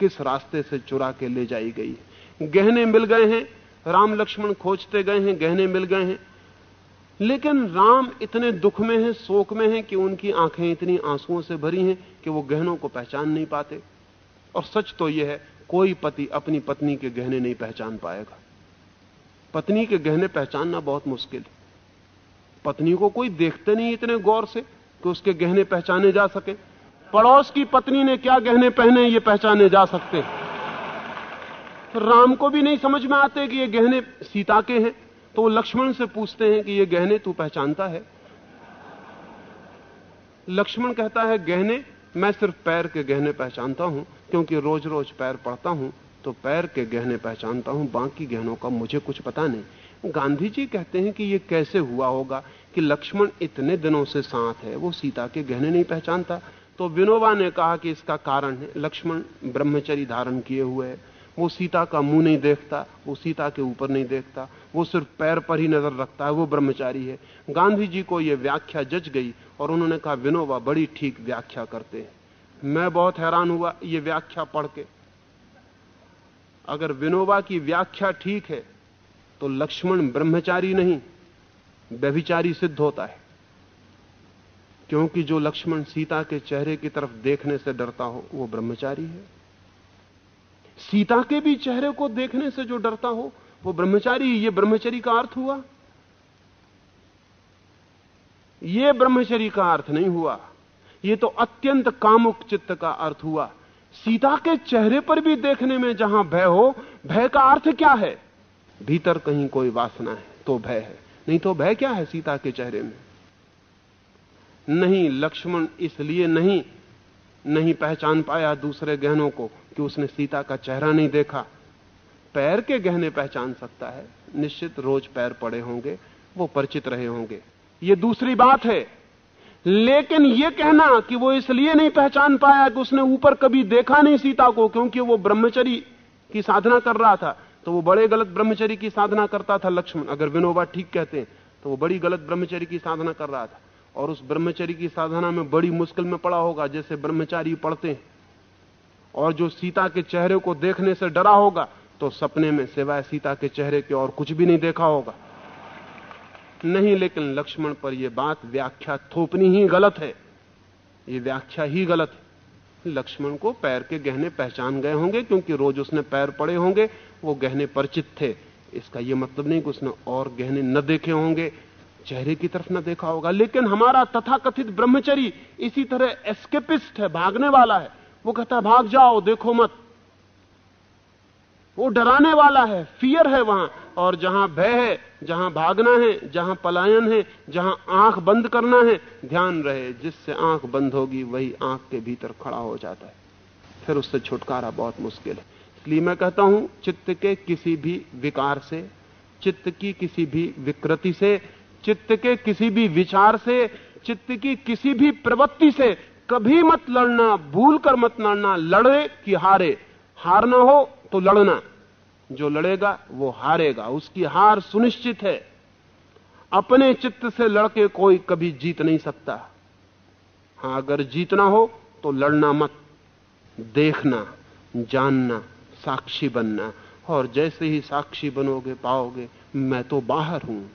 किस रास्ते से चुरा के ले जाई गई गहने मिल गए हैं, राम लक्ष्मण खोजते गए हैं, गहने मिल गए हैं। लेकिन राम इतने दुख में हैं, शोक में हैं कि उनकी आँखें इतनी आंसुओं से भरी हैं कि वो गहनों को पहचान नहीं पाते। और सच तो यह है, कोई पति अपनी पत्नी के गहने नहीं पहचान पाएगा। पत्नी के गहने पहचानना बहुत मुश्किल। है पत्नी को कोई देखते नहीं इतने गौर से कि उसके गहने पहचाने जा सके। पड़ोस की पत्नी ने क्या गहने पहने, ये पहचाने जा सकते। राम को भी नहीं समझ में आते कि ये गहने सीता के हैं। तो लक्ष्मण से पूछते हैं कि ये गहने तू पहचानता है? लक्ष्मण कहता है, गहने, मैं सिर्फ़ पैर के गहने पहचानता हूँ, क्योंकि रोज रोज पैर पड़ता हूँ तो पैर के गहने पहचानता हूँ, बाकी गहनों का मुझे कुछ पता नहीं। गांधी जी कहते हैं कि यह कैसे हुआ होगा कि लक्ष्मण इतने दिनों से साथ है, वो सीता के गहने नहीं पहचानता। तो विनोबा ने कहा कि इसका कारण है, लक्ष्मण ब्रह्मचरी धारण किए हुए है। वो सीता का मुँह नहीं देखता, वो सीता के ऊपर नहीं देखता, वो सिर्फ़ पैर पर ही नज़र रखता है, वो ब्रह्मचारी है। गांधी जी को यह व्याख्या जज गई और उन्होंने कहा, विनोबा, बड़ी ठीक व्याख्या करते हैं। मैं बहुत हैरान हुआ ये व्याख्या पढ़ के। अगर विनोबा की व्याख्या ठीक है तो लक्ष्मण ब्रह्मचारी नहीं, व्यभिचारी सिद्ध होता है। क्योंकि जो लक्ष्मण सीता के चेहरे की तरफ़ देखने से डरता हो, वो ब्रह्मचारी है। सीता के भी चेहरे को देखने से जो डरता हो, वो ब्रह्मचारी, ये ब्रह्मचरी का अर्थ हुआ? ये ब्रह्मचरी का अर्थ नहीं हुआ। ये तो अत्यंत कामुक चित्त का अर्थ हुआ। सीता के चेहरे पर भी देखने में जहाँ भय हो, भय का अर्थ क्या है? भीतर कहीं कोई वासना है तो भय है। नहीं तो भय क्या है सीता के चेहरे में? नहीं, लक्ष्मण इसलिए नहीं नहीं पहचान पाया दूसरे गहनों को। कि उसने सीता का चेहरा नहीं देखा। पैर के गहने पहचान सकता है। निश्चित रोज पैर पड़े होंगे, वो परिचित रहे होंगे। ये दूसरी बात है। लेकिन ये कहना कि वो इसलिए नहीं पहचान पाया कि उसने ऊपर कभी देखा नहीं सीता को, क्योंकि वो ब्रह्मचरी की साधना कर रहा था तो वो बड़े गलत ब्रह्मचरी की साधना करता था लक्ष्मण। अगर विनोबा ठीक कहते हैं तो वो बड़ी गलत ब्रह्मचरी की साधना कर रहा था। और उस ब्रह्मचरी की साधना में बड़ी मुश्किल में पड़ा होगा, जैसे ब्रह्मचारी पढ़ते हैं। और जो सीता के चेहरे को देखने से डरा होगा तो सपने में सिवाय सीता के चेहरे के और कुछ भी नहीं देखा होगा। नहीं, लेकिन लक्ष्मण पर यह बात व्याख्या थोपनी ही गलत है। ये व्याख्या ही गलत है। लक्ष्मण को पैर के गहने पहचान गए होंगे, क्योंकि रोज उसने पैर पड़े होंगे, वो गहने परिचित थे। इसका यह मतलब नहीं कि उसने और गहने न देखे होंगे, चेहरे की तरफ़ न देखा होगा। लेकिन हमारा तथाकथित ब्रह्मचरी इसी तरह एस्केपिस्ट है, भागने वाला है। वो कहता, भाग जाओ, देखो मत। वो डराने वाला है फियर है वहाँ। और जहाँ भय है, जहाँ भागना है, जहाँ पलायन है, जहाँ आँख बंद करना है, ध्यान रहे, जिससे आँख बंद होगी, वही आँख के भीतर खड़ा हो जाता है। फिर उससे छुटकारा बहुत मुश्किल है। इसलिए मैं कहता हूँ, चित्त के किसी भी विकार से, चित्त की किसी भी विकृति से, चित्त के किसी भी विचार से, चित्त की किसी भी प्रवृत्ति से कभी मत लड़ना भूल कर मत लड़ना, लड़े कि हारे। हारना हो तो लड़ना। जो लड़ेगा, वो हारेगा। उसकी हार सुनिश्चित है। अपने चित्त से लड़के कोई कभी जीत नहीं सकता। हाँ, अगर जीतना हो तो लड़ना मत। देखना, जानना, साक्षी बनना। और जैसे ही साक्षी बनोगे, पाओगे, मैं तो बाहर हूँ।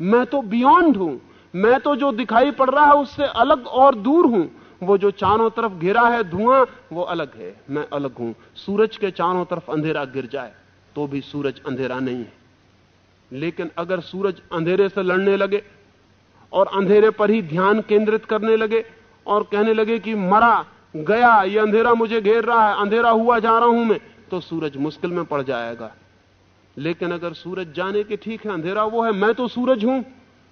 मैं तो बियॉन्ड हूँ। मैं तो जो दिखाई पड़ रहा है, उससे अलग और दूर हूँ। वो जो चारों तरफ़ घिरा है धुआँ, वो अलग है। मैं अलग हूँ। सूरज के चारों तरफ़ अंधेरा गिर जाए तो भी सूरज अंधेरा नहीं है। लेकिन अगर सूरज अंधेरे से लड़ने लगे और अंधेरे पर ही ध्यान केंद्रित करने लगे और कहने लगे कि मरा, गया, ये अंधेरा मुझे घेर रहा है, अंधेरा हुआ, जा रहा हूँ मैं तो सूरज मुश्किल में पड़ जाएगा। लेकिन अगर सूरज जाने के ठीक है, अंधेरा वो है, मैं तो सूरज हूँ,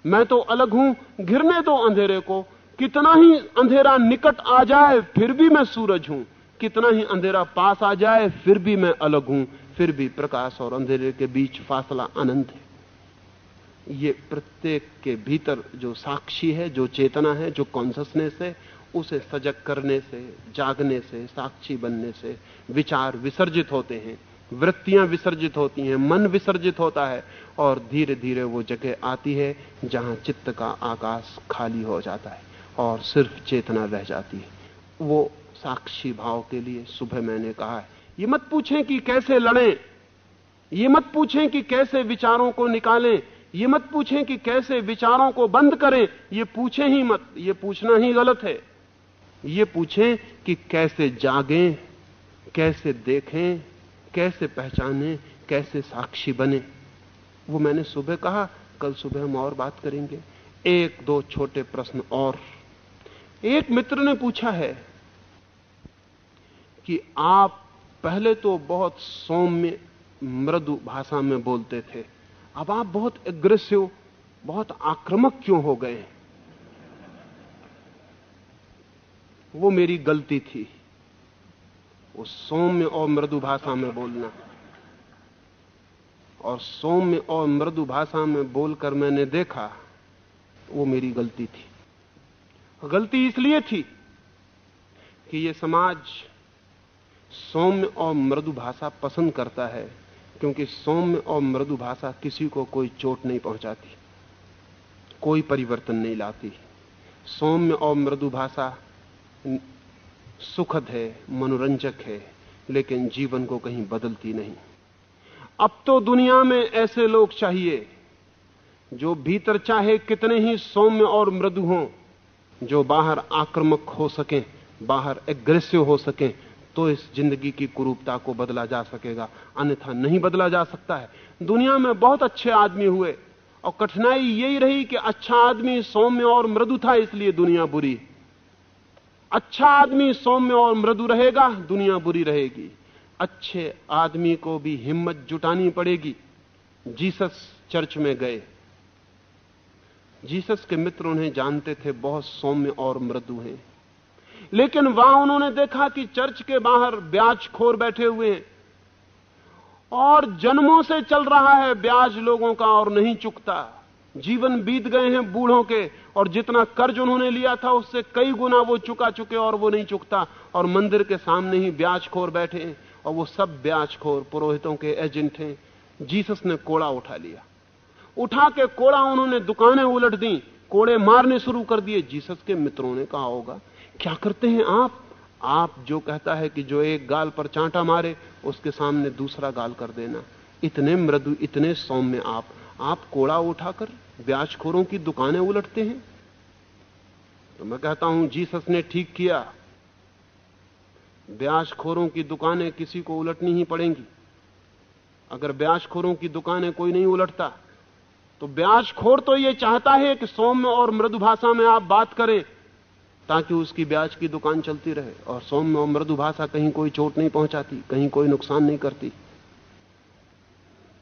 मैं तो अलग हूँ, घिरने दो अंधेरे को। कितना ही अंधेरा निकट आ जाए, फिर भी मैं सूरज हूँ। कितना ही अंधेरा पास आ जाए, फिर भी मैं अलग हूँ। फिर भी प्रकाश और अंधेरे के बीच फासला अनंत है। ये प्रत्येक के भीतर जो साक्षी है, जो चेतना है, जो कॉन्सियसनेस है, उसे सजग करने से, जागने से, साक्षी बनने से विचार विसर्जित होते हैं, वृत्तियाँ विसर्जित होती हैं, मन विसर्जित होता है और धीरे धीरे वो जगह आती है जहाँ चित्त का आकाश खाली हो जाता है। और सिर्फ़ चेतना रह जाती है। वो साक्षी भाव के लिए सुबह मैंने कहा है, ये मत पूछें कि कैसे लड़ें, ये मत पूछें कि कैसे विचारों को निकालें, ये मत पूछें कि कैसे विचारों को बंद करें, ये पूछें ही मत, ये पूछना ही गलत है। ये पूछें कि कैसे जागें, कैसे देखें, कैसे पहचानें, कैसे साक्षी बने। वो मैंने सुबह कहा, कल सुबह हम और बात करेंगे। एक दो छोटे प्रश्न और। एक मित्र ने पूछा है कि आप पहले तो बहुत सौम्य मृदु भाषा में बोलते थे। अब आप बहुत एग्रेसिव बहुत आक्रामक क्यों हो गए? वो मेरी गलती थी वो सौम्य और मृदु भाषा में बोलना। और सौम्य और मृदु भाषा में बोलकर मैंने देखा, वो मेरी गलती थी। गलती इसलिए थी कि ये समाज सौम्य और मृदु भाषा पसंद करता है, क्योंकि सौम्य और मृदु भाषा किसी को कोई चोट नहीं पहुंचाती, कोई परिवर्तन नहीं लाती। सौम्य और मृदु भाषा सुखद है, मनोरंजक है, लेकिन जीवन को कहीं बदलती नहीं। अब तो दुनिया में ऐसे लोग चाहिए, जो भीतर चाहे कितने ही सौम्य और मृदु हों जो बाहर आक्रामक हो सकें, बाहर एग्रेसिव हो सकें तो इस ज़िंदगी की कुरूपता को बदला जा सकेगा। अन्यथा नहीं बदला जा सकता है। दुनिया में बहुत अच्छे आदमी हुए, और कठिनाई यही रही कि अच्छा आदमी सौम्य और मृदु था, इसलिए दुनिया बुरी। अच्छा आदमी सौम्य और मृदु रहेगा, दुनिया बुरी रहेगी। अच्छे आदमी को भी हिम्मत जुटानी पड़ेगी। जीसस चर्च में गए। जीसस के मित्र उन्हें जानते थे, बहुत सौम्य और मृदु हैं। लेकिन वहाँ उन्होंने देखा कि चर्च के बाहर ब्याज खोर बैठे हुए हैं। और जन्मों से चल रहा है ब्याज लोगों का और नहीं चुकता। जीवन बीत गए हैं बूढ़ों के, और जितना कर्ज उन्होंने लिया था, उससे कई गुना वो चुका चुके और वो नहीं चुकता। और मंदिर के सामने ही ब्याज खोर बैठे हैं, और वो सब ब्याज खोर पुरोहितों के एजेंट हैं। जीसस ने कोड़ा उठा लिया। उठा के कोड़ा उन्होंने दुकानें उलट दी, कोड़े मारने शुरू कर दिए। जीसस के मित्रों ने कहा होगा, क्या करते हैं आप? आप जो कहता है कि जो एक गाल पर चांटा मारे, उसके सामने दूसरा गाल कर देना। इतने मृदु, इतने सौम्य आप। आप कोड़ा उठाकर ब्याजखोरों की दुकानें उलटते हैं? तो मैं कहता हूँ, जीसस ने ठीक किया। ब्याजखोरों की दुकानें किसी को उलटनी ही पड़ेंगी। अगर ब्याजखोरों की दुकानें कोई नहीं उलटता तो ब्याजखोर तो यह चाहता है कि सौम्य और मृदु भाषा में आप बात करें, ताकि उसकी ब्याज की दुकान चलती रहे। और सौम्य और मृदु भाषा कहीं कोई चोट नहीं पहुंचाती, कहीं कोई नुकसान नहीं करती।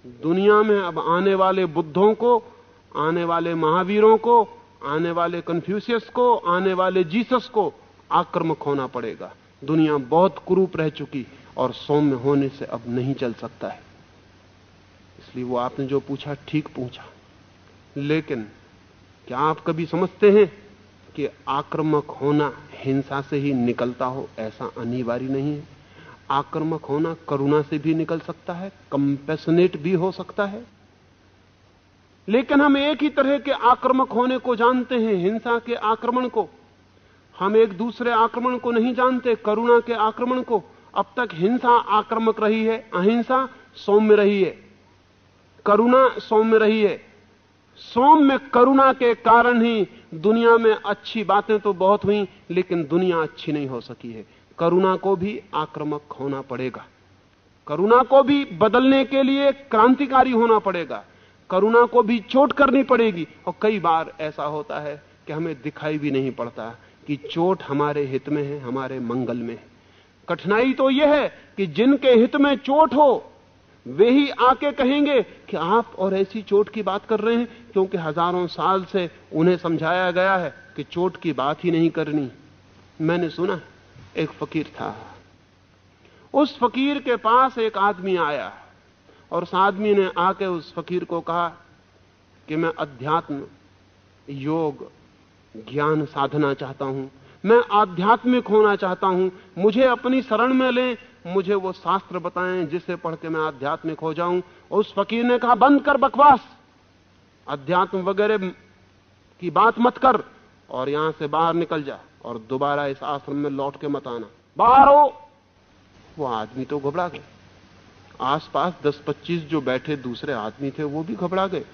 दुनिया में अब आने वाले बुद्धों को, आने वाले महावीरों को, आने वाले कन्फ्यूशियस को, आने वाले जीसस को आक्रमक होना पड़ेगा। दुनिया बहुत कुरूप रह चुकी, और सौम्य होने से अब नहीं चल सकता है। इसलिए वो आपने जो पूछा, ठीक पूछा। लेकिन क्या आप कभी समझते हैं कि आक्रमक होना हिंसा से ही निकलता हो? ऐसा अनिवार्य नहीं है। आक्रमक होना करुणा से भी निकल सकता है कंपेशनेट भी हो सकता है। लेकिन हम एक ही तरह के आक्रमक होने को जानते हैं, हिंसा के आक्रमण को। हम एक दूसरे आक्रमण को नहीं जानते, करुणा के आक्रमण को। अब तक हिंसा आक्रमक रही है, अहिंसा सौम्य रही है। करुणा सौम्य रही है। सौम्य करुणा के कारण ही दुनिया में अच्छी बातें तो बहुत हुई, लेकिन दुनिया अच्छी नहीं हो सकी है। करुणा को भी आक्रमक होना पड़ेगा। करुणा को भी बदलने के लिए क्रांतिकारी होना पड़ेगा। करुणा को भी चोट करनी पड़ेगी। और कई बार ऐसा होता है कि हमें दिखाई भी नहीं पड़ता कि चोट हमारे हित में है, हमारे मंगल में है। कठिनाई तो यह है कि जिनके हित में चोट हो वे ही आके कहेंगे कि आप और ऐसी चोट की बात कर रहे हैं, क्योंकि हज़ारों साल से उन्हें समझाया गया है कि चोट की बात ही नहीं करनी। मैंने सुना एक फकीर था। उस फकीर के पास एक आदमी आया और उस आदमी ने आके उस फकीर को कहा कि मैं अध्यात्म योग ज्ञान साधना चाहता हूँ। मैं आध्यात्मिक होना चाहता हूँ। मुझे अपनी शरण में लें मुझे वो शास्त्र बताएँ जिसे पढ़ के मैं आध्यात्मिक हो जाऊँ। और उस फकीर ने कहा, बंद कर बकवास। अध्यात्म वगैरह की बात मत कर और यहाँ से बाहर निकल जा और दोबारा इस आश्रम में लौट के मत आना। बाहर हो वो आदमी तो घबरा गए। आसपास 10-25 जो बैठे दूसरे आदमी थे, वो भी घबरा गए।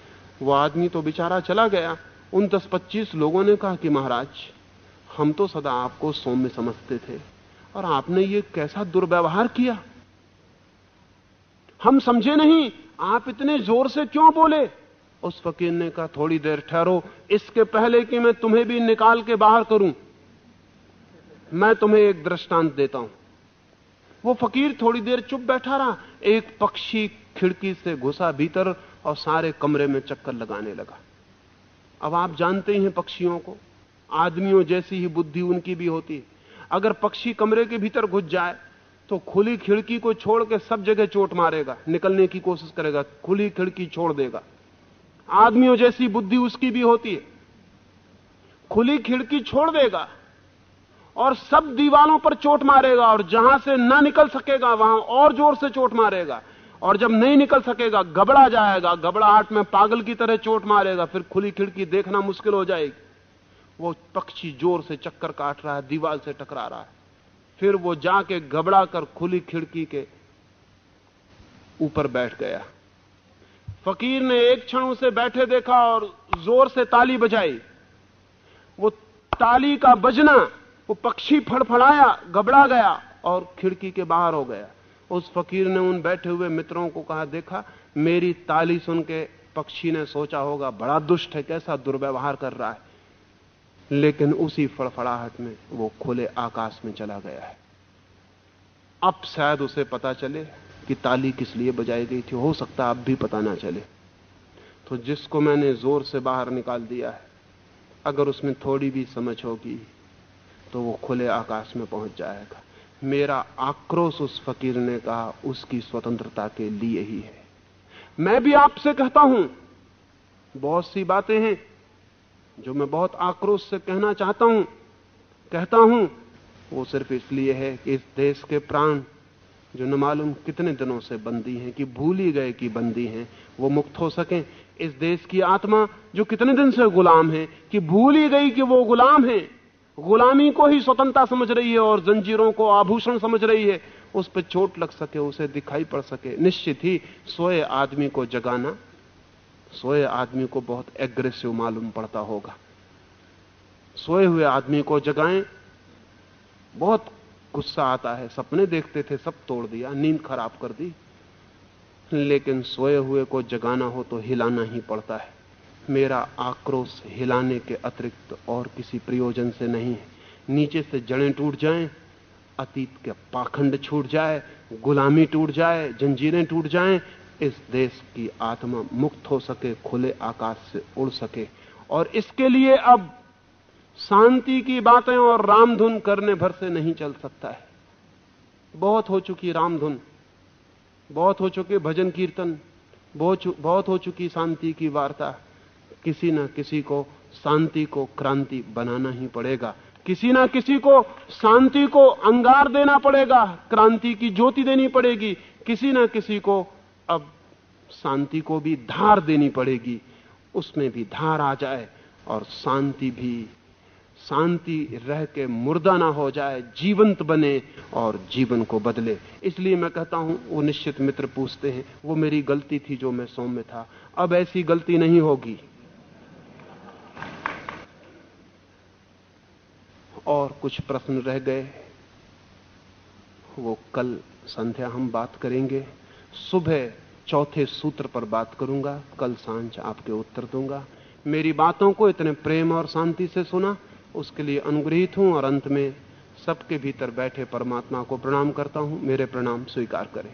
वो आदमी तो बेचारा चला गया। उन 10-25 लोगों ने कहा कि, महाराज, हम तो सदा आपको सौम्य समझते थे। और आपने ये कैसा दुर्व्यवहार किया? हम समझे नहीं, आप इतने ज़ोर से क्यों बोले? उस फकीर ने कहा, थोड़ी देर ठहरो, इसके पहले कि मैं तुम्हें भी निकाल के बाहर करूँ, मैं तुम्हें एक दृष्टांत देता हूँ। वो फकीर थोड़ी देर चुप बैठा रहा, एक पक्षी खिड़की से घुसा भीतर और सारे कमरे में चक्कर लगाने लगा। अब आप जानते ही हैं पक्षियों को, आदमियों जैसी ही बुद्धि उनकी भी होती है। अगर पक्षी कमरे के भीतर घुस जाए तो खुली खिड़की को छोड़ के सब जगह चोट मारेगा, निकलने की कोशिश करेगा, खुली खिड़की छोड़ देगा। आदमियों जैसी बुद्धि उसकी भी होती है। खुली खिड़की छोड़ देगा और सब दीवालों पर चोट मारेगा और जहाँ से ना निकल सकेगा, वहाँ और ज़ोर से चोट मारेगा। और जब नहीं निकल सकेगा, घबरा जाएगा, घबराहट में पागल की तरह चोट मारेगा, फिर खुली खिड़की देखना मुश्किल हो जाएगी। वो पक्षी ज़ोर से चक्कर काट रहा है, दीवार से टकरा रहा है। फिर वो जाके घबरा कर खुली खिड़की के ऊपर बैठ गया। फकीर ने एक क्षण उसे बैठे देखा और ज़ोर से ताली बजाई। वो ताली का बजना, वो पक्षी फड़फड़ाया, घबरा गया और खिड़की के बाहर हो गया। उस फकीर ने उन बैठे हुए मित्रों को कहा, देखा, मेरी ताली सुन के पक्षी ने सोचा होगा, बड़ा दुष्ट है, कैसा दुर्व्यवहार कर रहा है। लेकिन उसी फड़फड़ाहट में वो खुले आकाश में चला गया है। अब शायद उसे पता चले कि ताली किस लिए बजाई गई थी। हो सकता अब भी पता ना चले। तो जिसको मैंने ज़ोर से बाहर निकाल दिया है, अगर उसमें थोड़ी भी समझ होगी तो वो खुले आकाश में पहुँच जाएगा। मेरा आक्रोश उस फकीर ने कहा, उसकी स्वतंत्रता के लिए ही है। मैं भी आपसे कहता हूँ, बहुत सी बातें हैं जो मैं बहुत आक्रोश से कहना चाहता हूँ, कहता हूँ, वो सिर्फ़ इसलिए है कि इस देश के प्राण, जो न मालूम कितने दिनों से बंदी हैं, कि भूल ही गए कि बंदी हैं, वो मुक्त हो सकें। इस देश की आत्मा, जो कितने दिन से गुलाम है, कि भूल ही गई कि वो गुलाम है। गुलामी को ही स्वतंत्रता समझ रही है और जंजीरों को आभूषण समझ रही है। उस पर चोट लग सके, उसे दिखाई पड़ सके। निश्चित ही, सोए आदमी को जगाना सोए आदमी को बहुत एग्रेसिव मालूम पड़ता होगा। सोए हुए आदमी को जगाएँ बहुत गुस्सा आता है। सपने देखते थे सब तोड़ दिया नींद खराब कर दी। लेकिन सोए हुए को जगाना हो तो हिलाना ही पड़ता है। मेरा आक्रोश हिलाने के अतिरिक्त और किसी प्रयोजन से नहीं है। नीचे से जड़ें टूट जाएँ, अतीत के पाखंड छूट जाए गुलामी टूट जाए जंजीरें टूट जाएँ, इस देश की आत्मा मुक्त हो सके, खुले आकाश से उड़ सके। और इसके लिए अब शांति की बातें और रामधुन करने भर से नहीं चल सकता है। बहुत हो चुकी रामधुन, बहुत हो चुके भजन कीर्तन, बहुत बहुत हो चुकी शांति की वार्ता। किसी ना किसी को शांति को क्रांति बनाना ही पड़ेगा। किसी ना किसी को शांति को अंगार देना पड़ेगा, क्रांति की ज्योति देनी पड़ेगी। किसी ना किसी को अब शांति को भी धार देनी पड़ेगी, उसमें भी धार आ जाए और शांति भी, शांति रह के मुर्दा ना हो जाए, जीवंत बने और जीवन को बदले। इसलिए मैं कहता हूँ, वो निश्चित मित्र पूछते हैं, वो मेरी गलती थी जो मैं सौम्य था, अब ऐसी गलती नहीं होगी। और कुछ प्रश्न रह गए, वो कल संध्या हम बात करेंगे। सुबह चौथे सूत्र पर बात करूँगा, कल साँझ आपके उत्तर दूँगा। मेरी बातों को इतने प्रेम और शांति से सुना, उसके लिए अनुग्रहित हूँ और अंत में सबके भीतर बैठे परमात्मा को प्रणाम करता हूँ। मेरे प्रणाम स्वीकार करें।